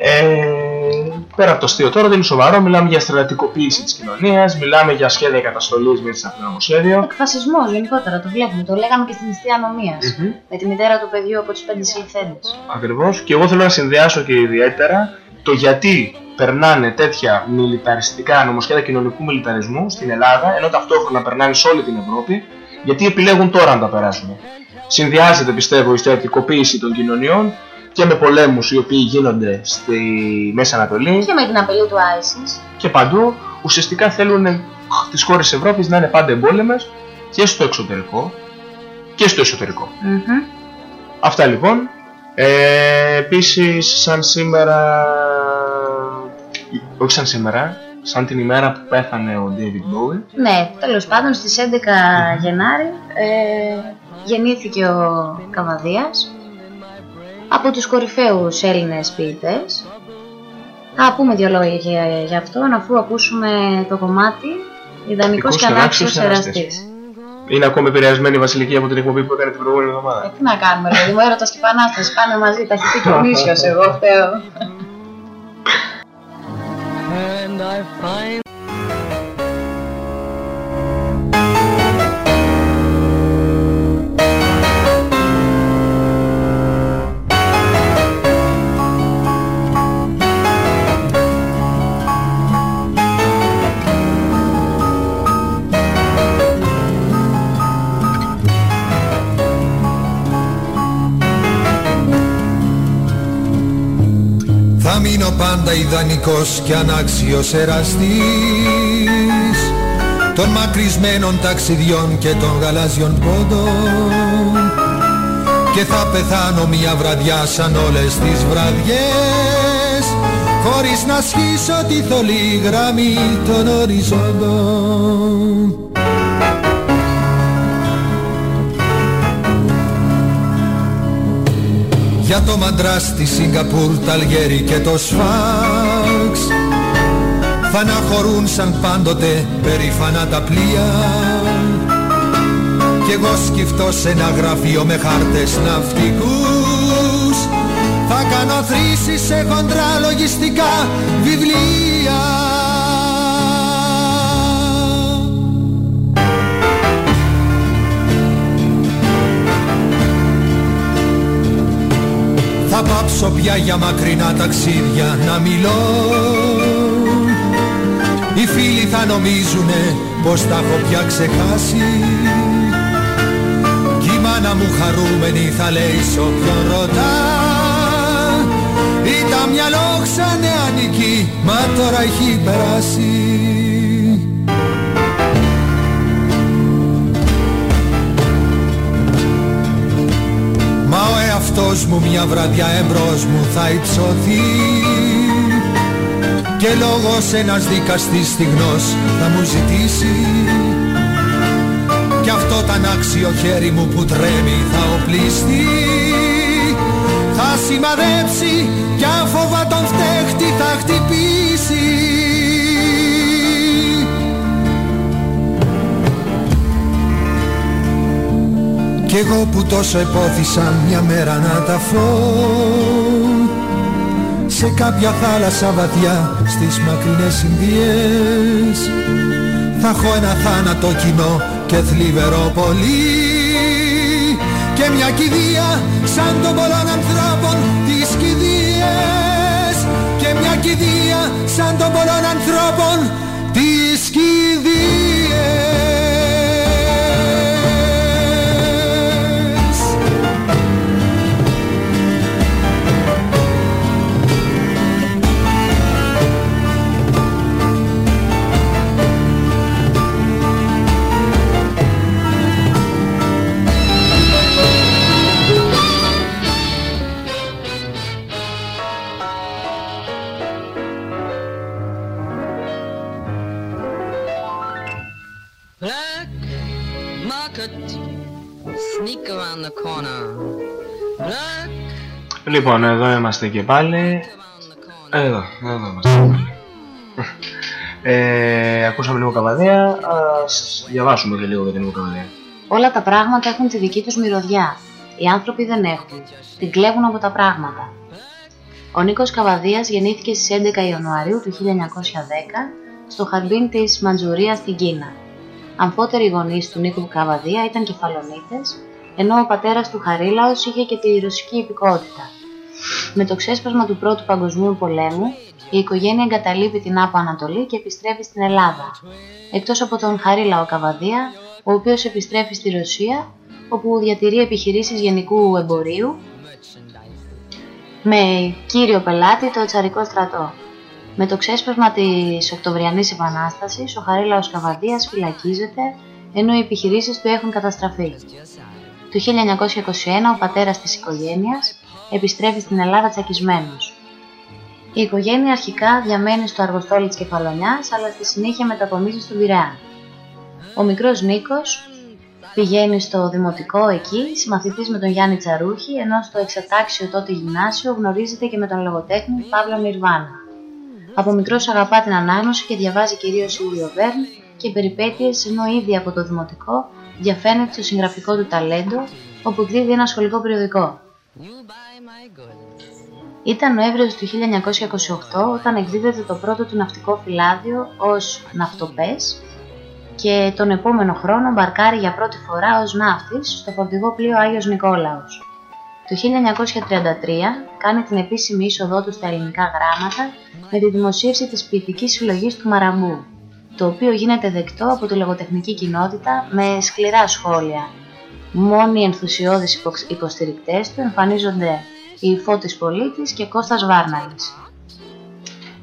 Speaker 9: Ε, πέρα από το αστείο τώρα δεν είναι σοβαρό, μιλάμε για στρατικοποίηση της κοινωνίας, μιλάμε για σχέδια καταστολής μέσα σε αυτό το νομοσχέδιο.
Speaker 8: Εκφασισμό γενικότερα, το βλέπουμε. Το λέγαμε και στην νηστεία ανομίας.
Speaker 9: Μμμ.
Speaker 8: Με τη μητέρα του παιδιού από τους πέντε συλληφθέντες.
Speaker 9: Ακριβώς. Και εγώ θέλω να συνδυάσω και ιδιαίτερα το γιατί περνάνε τέτοια μιλιταριστικά νομοσχέδια κοινωνικού μιλιταρισμού στην Ελλάδα, ενώ ταυτόχρονα περνάνε σε όλη την Ευρώπη, γιατί επιλέγουν τώρα να τα περάσουν. Συνδυάζεται, πιστεύω, η στρατικοποίηση των κοινωνιών και με πολέμους οι οποίοι γίνονται στη Μέση Ανατολή
Speaker 8: Και με την απειλή του ISIS.
Speaker 9: και παντού, ουσιαστικά θέλουν τις χώρες της Ευρώπης να είναι πάντα εμπόλεμες και στο εξωτερικό και στο εσωτερικό.
Speaker 8: Μμμ.
Speaker 9: Αυτά λοιπόν. Ε, επίσης σαν σήμερα, όχι σαν σήμερα, σαν την ημέρα που πέθανε ο David Bowie,
Speaker 8: Ναι, τέλος πάντων στις 11 Γενάρη ε, γεννήθηκε ο Καβαδίας από τους κορυφαίους Έλληνες ποιητές. Θα πούμε δύο λόγια για, για αυτόν αφού ακούσουμε το κομμάτι «Ιδανικός και ανάξιος εραστής».
Speaker 9: Είναι ακόμα επηρεασμένη η Βασιλική από την εκπομπή που έκανε την προηγούμενη εβδομάδα.
Speaker 8: Ε, τι να κάνουμε, παιδί μου, έρωτας και επανάσταση πάνε μαζί, τα έχει πει και ο Μίσιος, (laughs) εγώ φταίω.
Speaker 15: And I find
Speaker 16: πάντα ιδανικός και ανάξιος εραστής των μακρισμένων ταξιδιών και των γαλάζιων πόντων και θα πεθάνω μια βραδιά σαν όλες τις βραδιές χωρίς να σχίσω τη θολή γραμμή των οριζόντων. Για το μαντράς στη Σιγκαπούρ, τα Αλγέρι και το Σφάξ Θα αναχωρούν σαν πάντοτε περήφανα τα πλοία. Κι εγώ σκυφτώ σε ένα γραφείο με χάρτες ναυτικούς. Θα κάνω θρήσεις σε χοντρά λογιστικά βιβλία Θα πάψω πια για μακρινά ταξίδια να μιλώ. Οι φίλοι θα νομίζουνε πως τα έχω πια ξεχάσει. Κι η μάνα μου χαρούμενη θα λέει σ' όποιον ρωτά. Ήταν μια λόξα νεανική μα τώρα έχει περάσει Μα ο εαυτός μου μια βραδιά εμπρός μου θα υψωθεί. Και λόγος ένας δικαστής στιγνός θα μου ζητήσει. Κι αυτό τ' ανάξιο χέρι μου που τρέμει θα οπλιστεί. Θα σημαδέψει κι άφοβα τον φταίχτη θα χτυπήσει Κι εγώ που τόσο επόθησα μια μέρα να τα φω Σε κάποια θάλασσα βαθιά στις μακρινές Ινδίες Θα έχω ένα θάνατο κοινό και θλιβερό πολύ. Και μια κηδεία σαν των πολλών ανθρώπων τις κηδείες Και μια κηδεία σαν των πολλών ανθρώπων
Speaker 9: Λοιπόν, εδώ είμαστε και πάλι. Εδώ, εδώ είμαστε και πάλι. Ε, ακούσαμε λίγο καβαδία, ας διαβάσουμε και λίγο για την λίγο καβαδία.
Speaker 8: Όλα τα πράγματα έχουν τη δική τους μυρωδιά. Οι άνθρωποι δεν έχουν. Την κλέβουν από τα πράγματα. Ο Νίκος Καβαδίας γεννήθηκε στις 11 Ιανουαρίου του 1910 στο Χαρμπίν της Μαντζουρίας στην Κίνα. Αμφότεροι γονείς του Νίκου Καβαδία ήταν κεφαλονίτες, ενώ ο πατέρας του Χαρίλαος είχε και τη ρωσική υπηκότητα. Με το ξέσπασμα του Πρώτου Παγκοσμίου Πολέμου, η οικογένεια εγκαταλείπει την Άπο Ανατολή και επιστρέφει στην Ελλάδα. Εκτός από τον Χαρίλαο Καβαδία, ο οποίος επιστρέφει στη Ρωσία, όπου διατηρεί επιχειρήσεις γενικού εμπορίου, με κύριο πελάτη το τσαρικό στρατό. Με το ξέσπασμα της Οκτωβριανής Επανάστασης, ο Χαρίλαος Καβαδίας φυλακίζεται, ενώ οι επιχειρήσεις του έχουν καταστραφεί. Το 1921 ο πατέρας της οικογένειας επιστρέφει στην Ελλάδα τσακισμένος. Η οικογένεια αρχικά διαμένει στο αργοστόλι της Κεφαλονιάς, αλλά στη συνέχεια μετακομίζει στον Πειραιά. Ο μικρός Νίκος πηγαίνει στο δημοτικό εκεί, συμμαθητής με τον Γιάννη Τσαρούχη, ενώ στο εξατάξιο τότε γυμνάσιο γνωρίζεται και με τον λογοτέχνη Παύλο Μυρβάνα. Από μικρός αγαπά την ανάγνωση και διαβάζει κυρίως Ιούλιο Βέρν και περιπέτειες, ενώ ήδη από το δημοτικό διαφαίνεται στο συγγραφικό του ταλέντο, όπου εκδίδει ένα σχολικό περιοδικό. Ήταν Νοέμβριος του 1928 όταν εκδίδεται το πρώτο του ναυτικό φυλάδιο ως «Ναυτοπές» και τον επόμενο χρόνο μπαρκάρει για πρώτη φορά ως ναύτης στο φορτηγό πλοίο Άγιος Νικόλαος. Το 1933 κάνει την επίσημη είσοδό του στα ελληνικά γράμματα με τη δημοσίευση της ποιητικής συλλογής του Μαραμπού, το οποίο γίνεται δεκτό από τη λογοτεχνική κοινότητα με σκληρά σχόλια. Μόνοι οι ενθουσιώδεις υπο- υποστηρικτές του εμφανίζονται η Φώτης Πολίτης και Κώστας Βάρναλης.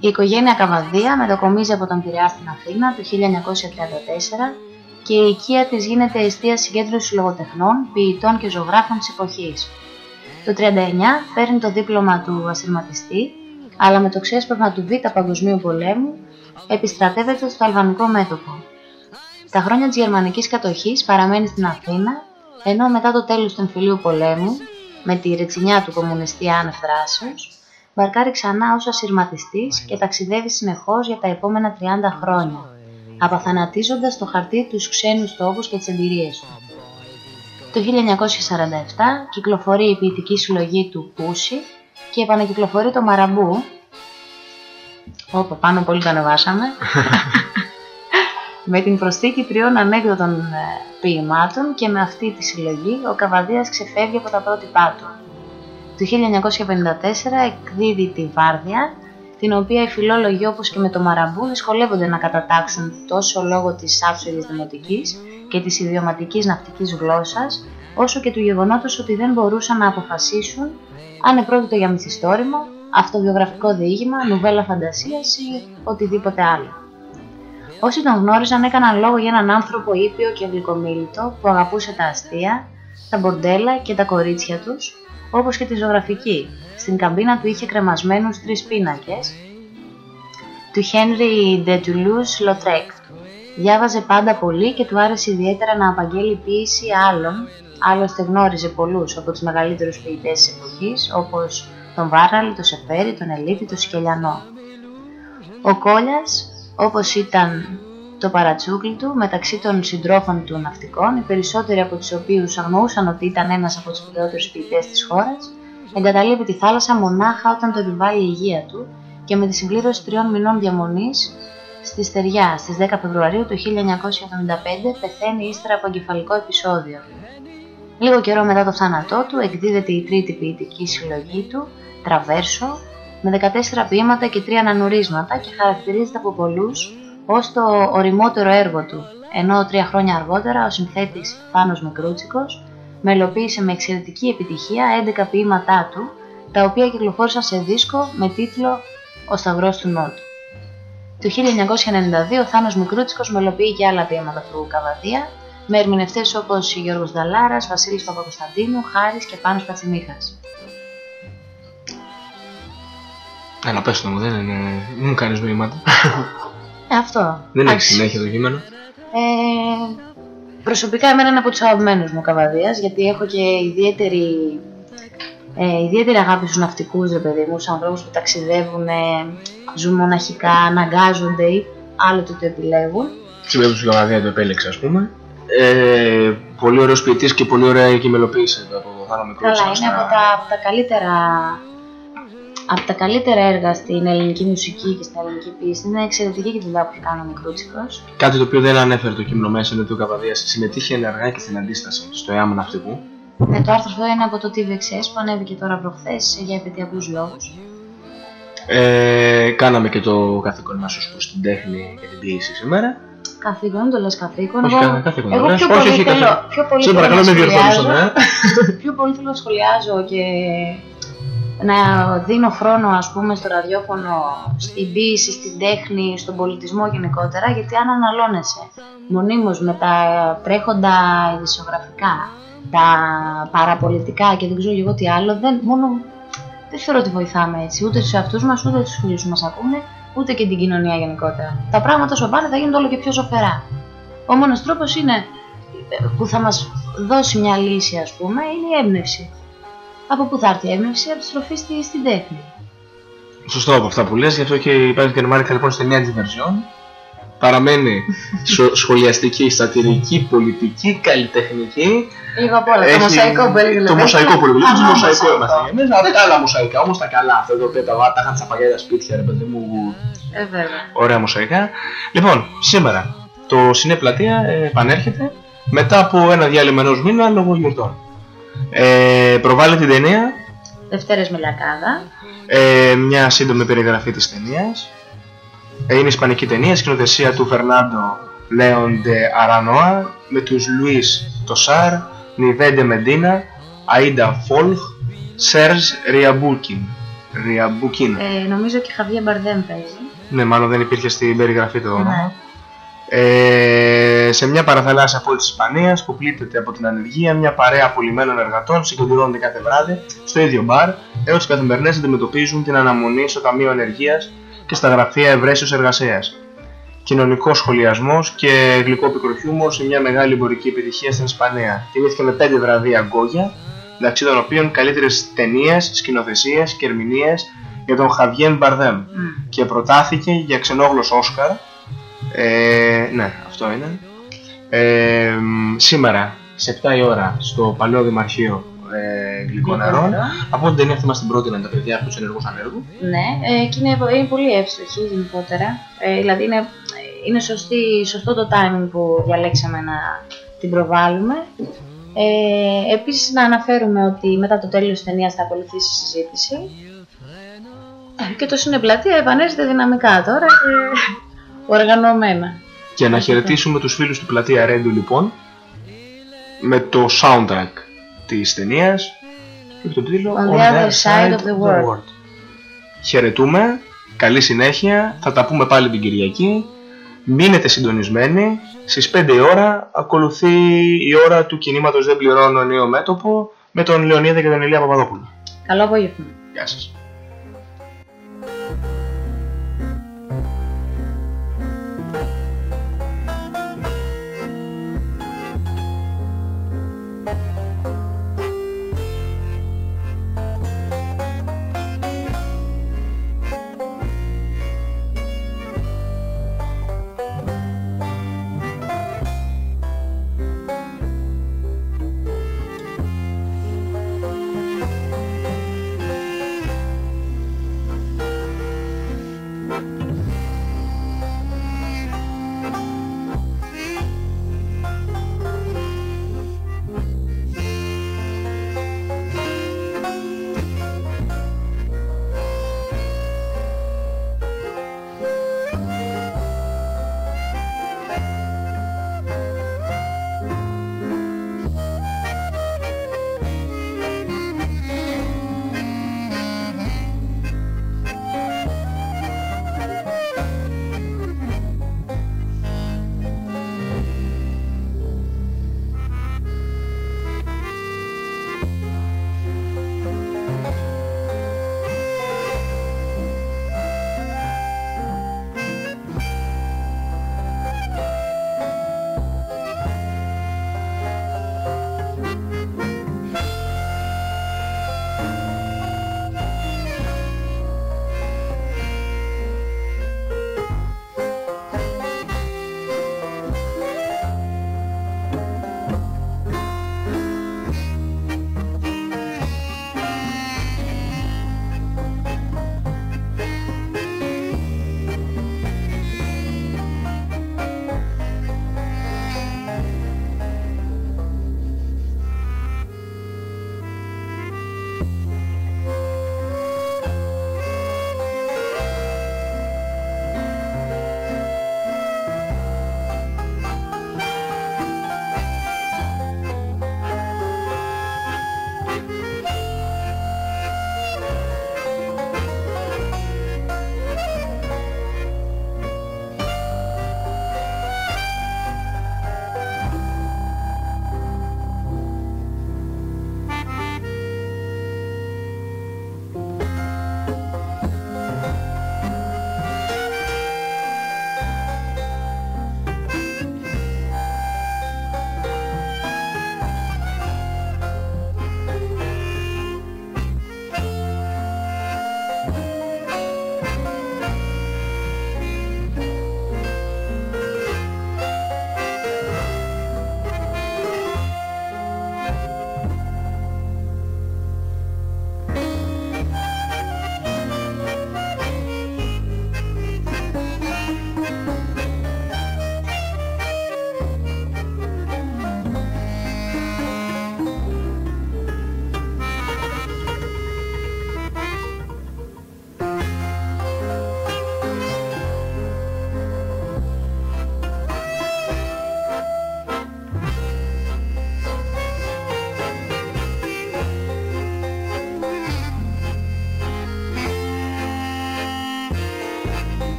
Speaker 8: Η οικογένεια Καβαδία μετακομίζει από τον Πειραιά στην Αθήνα το 1934 και η οικία της γίνεται αιστεία συγκέντρωσης λογοτεχνών, ποιητών και ζωγράφων της εποχής. Το 1939 παίρνει το δίπλωμα του ασυρματιστή, αλλά με το ξέσπασμα του Β' Παγκοσμίου Πολέμου επιστρατεύεται στο αλβανικό μέτωπο. Τα χρόνια της γερμανικής κατοχής παραμένει στην Αθήνα, ενώ μετά το τέλος του εμφυλίου πολέμου, με τη ρετσινιά του κομμουνιστή άνευ δράσεως, μπαρκάρει ξανά ως ασυρματιστής και ταξιδεύει συνεχώς για τα επόμενα 30 χρόνια, απαθανατίζοντας στο χαρτί τους ξένους τόπους και τις εμπειρίες του. Το 1947 κυκλοφορεί η ποιητική συλλογή του Πούση και επανακυκλοφορεί το Μαραμπού, όπου πάνω πολύ το ανεβάσαμε, με την προσθήκη τριών ανέκδοτων ε, ποιημάτων και με αυτή τη συλλογή ο Καβαδίας ξεφεύγει από τα πρότυπά του. Το 1954 εκδίδει τη Βάρδια, την οποία οι φιλόλογοι όπως και με το Μαραμπού δυσκολεύονται να κατατάξουν τόσο λόγω της άψογης δημοτικής και της ιδιωματικής ναυτικής γλώσσας, όσο και του γεγονότος ότι δεν μπορούσαν να αποφασίσουν αν επρόκειτο για μυθιστόρημα, αυτοβιογραφικό διήγημα, νουβέλα φαντασίας ή οτιδήποτε άλλο. Όσοι τον γνώριζαν έκαναν λόγο για έναν άνθρωπο ήπιο και γλυκομίλητο που αγαπούσε τα αστεία, τα μπορντέλα και τα κορίτσια τους, όπως και τη ζωγραφική. Στην καμπίνα του είχε κρεμασμένους τρεις πίνακες του Henry de Toulouse-Lautrec. Διάβαζε πάντα πολύ και του άρεσε ιδιαίτερα να απαγγέλει ποίηση άλλων, άλλωστε γνώριζε πολλούς από τους μεγαλύτερους ποιητές της εποχής, όπως τον Βάραλη, τον Σεφέρη, τον Ελίτη, τον Σκελιανό. Ο Κόλιας, όπως ήταν το παρατσούκλι του μεταξύ των συντρόφων του ναυτικών, οι περισσότεροι από τους οποίους αγνοούσαν ότι ήταν ένας από τους σπουδαιότερους ποιητές της χώρας, εγκαταλείπει τη θάλασσα μονάχα όταν το επιβάλλει η υγεία του και με τη συμπλήρωση τριών μηνών διαμονής στη Στεριά στις 10 Φεβρουαρίου του 1975 πεθαίνει ύστερα από εγκεφαλικό επεισόδιο. Λίγο καιρό μετά το θάνατό του εκδίδεται η τρίτη ποιητική συλλογή του, Τραβέρσο, με 14 ποίηματα και 3 ανανουρίσματα και χαρακτηρίζεται από πολλούς ως το οριμότερο έργο του, ενώ τρία χρόνια αργότερα ο συνθέτης Πάνος Μικρούτσικος μελοποίησε με εξαιρετική επιτυχία 11 ποίηματά του, τα οποία κυκλοφόρησαν σε δίσκο με τίτλο «Ο Σταυρός του Νότου». Το 1992 ο Θάνος Μικρούτσικος μελοποιεί και άλλα ποίηματα του Καβαδία, με ερμηνευτές όπως Γιώργος Δαλάρας, Βασίλης Παπακοσταντίνου, Χάρης και Πάνος Πατσιμίχας.
Speaker 9: Έλα πες το μου, δεν είναι... Μην μου κάνεις μηνύματα.
Speaker 8: Ε, αυτό.
Speaker 9: δεν έχει
Speaker 8: Εντάξει.
Speaker 9: συνέχεια το κείμενο.
Speaker 8: Ε, προσωπικά εμένα είναι από τους αγαπημένους μου Καβαδίας, γιατί έχω και ιδιαίτερη, ε, ιδιαίτερη αγάπη στους ναυτικούς, ρε παιδί μου, στους ανθρώπους που ταξιδεύουν, ε, ζουν μοναχικά, αναγκάζονται ή άλλοτε το επιλέγουν.
Speaker 9: Στην περίπτωση του Καβαδία το επέλεξε, ας πούμε. Ε, πολύ ωραίος ποιητής και πολύ ωραία και μελοποίησε το από το Θάνο Μικρούτσικο.
Speaker 8: Καλά, είναι
Speaker 9: στα-
Speaker 8: από τα, από τα καλύτερα από τα καλύτερα έργα στην ελληνική μουσική και στην ελληνική ποίηση. Είναι εξαιρετική και η δουλειά που έχει κάνει ο Μικρούτσικος.
Speaker 9: Κάτι το οποίο δεν ανέφερε το κείμενο μέσα είναι ότι ο Καβαδίας συμμετείχε ενεργά και στην αντίσταση στο ΕΑΜ ναυτικού.
Speaker 8: Ε, το άρθρο αυτό είναι από το TVXS που ανέβηκε τώρα προχθές για επαιτειακούς λόγους.
Speaker 9: Ε, κάναμε και το καθήκον μας ως προς την τέχνη και την ποιήση σήμερα.
Speaker 8: Καθήκον, δεν το λες καθήκον.
Speaker 9: Όχι,
Speaker 8: εγώ,
Speaker 9: κα- καθήκον,
Speaker 8: εγώ
Speaker 9: δεν
Speaker 8: πιο,
Speaker 9: λες. Όχι,
Speaker 8: πολύ
Speaker 9: όχι,
Speaker 8: θέλω,
Speaker 9: καθήκον.
Speaker 8: πιο πολύ
Speaker 9: Σε
Speaker 8: θέλω
Speaker 9: παρακαλώ,
Speaker 8: να
Speaker 9: με διορθώνεις
Speaker 8: σχολιάζω-
Speaker 9: τον, ε.
Speaker 8: πιο πολύ θέλω να σχολιάζω και να δίνω χρόνο ας πούμε στο ραδιόφωνο, στην ποίηση, στην τέχνη, στον πολιτισμό γενικότερα γιατί αν αναλώνεσαι μονίμως με τα τρέχοντα ειδησιογραφικά, τα παραπολιτικά και δεν ξέρω εγώ τι άλλο, δεν, μόνο, δεν θεωρώ ότι βοηθάμε έτσι, ούτε στους εαυτούς μας, ούτε στους φίλους που μας ακούνε, ούτε και την κοινωνία γενικότερα. Τα πράγματα όσο πάνε θα γίνονται όλο και πιο ζωφερά. Ο μόνος τρόπος είναι ε, που θα μας δώσει μια λύση ας πούμε είναι η έμπνευση. Από πού θα έρθει η έμπνευση, από τη στροφή στη, στην τέχνη.
Speaker 9: Σωστό από αυτά που λες, γι' αυτό και υπάρχει και Μάρικα λοιπόν στη νέα diversion. Παραμένει (laughs) σο- σχολιαστική, σατυρική, πολιτική, καλλιτεχνική.
Speaker 8: Λίγο απ' όλα. Το
Speaker 9: Έχει-
Speaker 8: μοσαϊκό που έλεγε
Speaker 9: Το
Speaker 8: Λεβέντη.
Speaker 9: μοσαϊκό που έλεγε.
Speaker 8: Α,
Speaker 9: Το μοσαϊκό
Speaker 8: μοσαϊκό.
Speaker 9: είμαστε για εμείς. Αυτά τα άλλα μοσαϊκά, όμως τα καλά. Αυτά τα οποία τα βά- τα είχαν στα παλιά τα σπίτια, ρε παιδί μου.
Speaker 8: Ε, βέβαια.
Speaker 9: Ωραία μοσαϊκά. Λοιπόν, σήμερα το Σινέ Πλατεία ε, επανέρχεται μετά από ένα διάλειμμα ενός μήνα λόγω γιορτών. Ε, προβάλλει την ταινία,
Speaker 8: Δευτέρες με λιακάδα.
Speaker 9: ε, μια σύντομη περιγραφή της ταινίας. Ε, είναι ισπανική ταινία, σκηνοθεσία του Φερνάντο Λεόν ντε Αρανόα με τους Λουίς Τοσάρ, Νιέβε ντε Μεντίνα, Αΐντα Φόλχ, Σερζ Ριαμπούκιν. Ριαμπούκιν.
Speaker 8: Ε, νομίζω και Χαβιέ Μπαρδέμ παίζει.
Speaker 9: Ναι, μάλλον δεν υπήρχε στην περιγραφή το όνομα.
Speaker 8: Ναι.
Speaker 9: Ε, σε μια παραθαλάσσια πόλη της Ισπανίας που πλήττεται από την ανεργία, μια παρέα απολυμμένων εργατών συγκεντρώνονται κάθε βράδυ στο ίδιο μπαρ, έως τις καθημερινές αντιμετωπίζουν την αναμονή στο Ταμείο Ενεργείας και στα γραφεία ευρέσεως εργασίας. Κοινωνικός σχολιασμός και γλυκό πικροχιούμορ σε μια μεγάλη εμπορική επιτυχία στην Ισπανία. Τιμήθηκε με 5 βραβεία Γκόγια, μεταξύ των οποίων καλύτερες ταινίες, σκηνοθεσίες και ερμηνείες για τον Χαβιέν Μπαρδέμ και προτάθηκε για ξενόγλωσσο Όσκαρ. Ε, ναι, αυτό είναι. Ε, μ, σήμερα, σε 7 η ώρα, στο Παλαιό Δημαρχείο ε, Γλυκό Νερό.
Speaker 8: Νερό.
Speaker 9: Από την ταινία αυτή μας την πρότειναν τα παιδιά από τους ενεργούς ανέργους.
Speaker 8: Ναι, ε, και είναι, είναι πολύ εύστοχη γενικότερα. Ε, δηλαδή είναι, είναι σωστή, σωστό το timing που διαλέξαμε να την προβάλλουμε. Ε, επίσης να αναφέρουμε ότι μετά το τέλος της ταινίας θα ακολουθήσει η συζήτηση. Ε, Και το Συνεπλατεία επανέρχεται δυναμικά τώρα και οργανωμένα.
Speaker 9: Και να χαιρετήσουμε τους φίλους του Πλατεία Ρέντου λοιπόν με το soundtrack της ταινίας και το τίτλο
Speaker 8: On the other side of the world.
Speaker 9: Χαιρετούμε, καλή συνέχεια, θα τα πούμε πάλι την Κυριακή. Μείνετε συντονισμένοι, στις 5 η ώρα ακολουθεί η ώρα του κινήματος Δεν πληρώνω νέο μέτωπο με τον Λεωνίδα και τον Ηλία Παπαδόπουλο.
Speaker 8: Καλό απόγευμα.
Speaker 9: Γεια σας.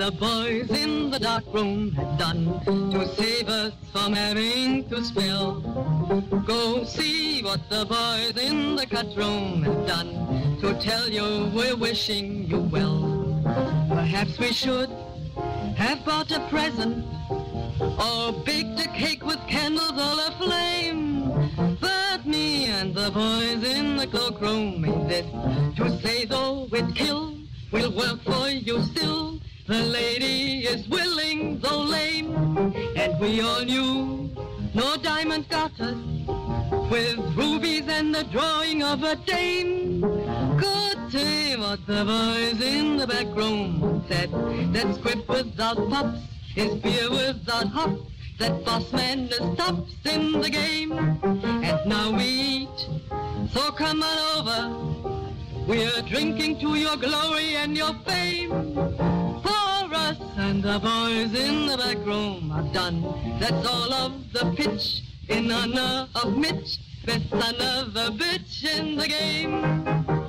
Speaker 7: The boys in the dark room have done to save us from having to spill. Go see what the boys in the cut room have done to tell you we're wishing you well. Perhaps we should have bought a present or baked a cake with candles all aflame. But me and the boys in the cloakroom made this to say though it kills, drawing of a dame. Good day, what the boys in the back room said. That script without pops is beer without hops. That boss man is tops in the game. And now we eat, so come on over. We're drinking to your glory and your fame. For us and the boys in the back room have done. That's all of the pitch in honor of Mitch. Best son of a bitch in the game.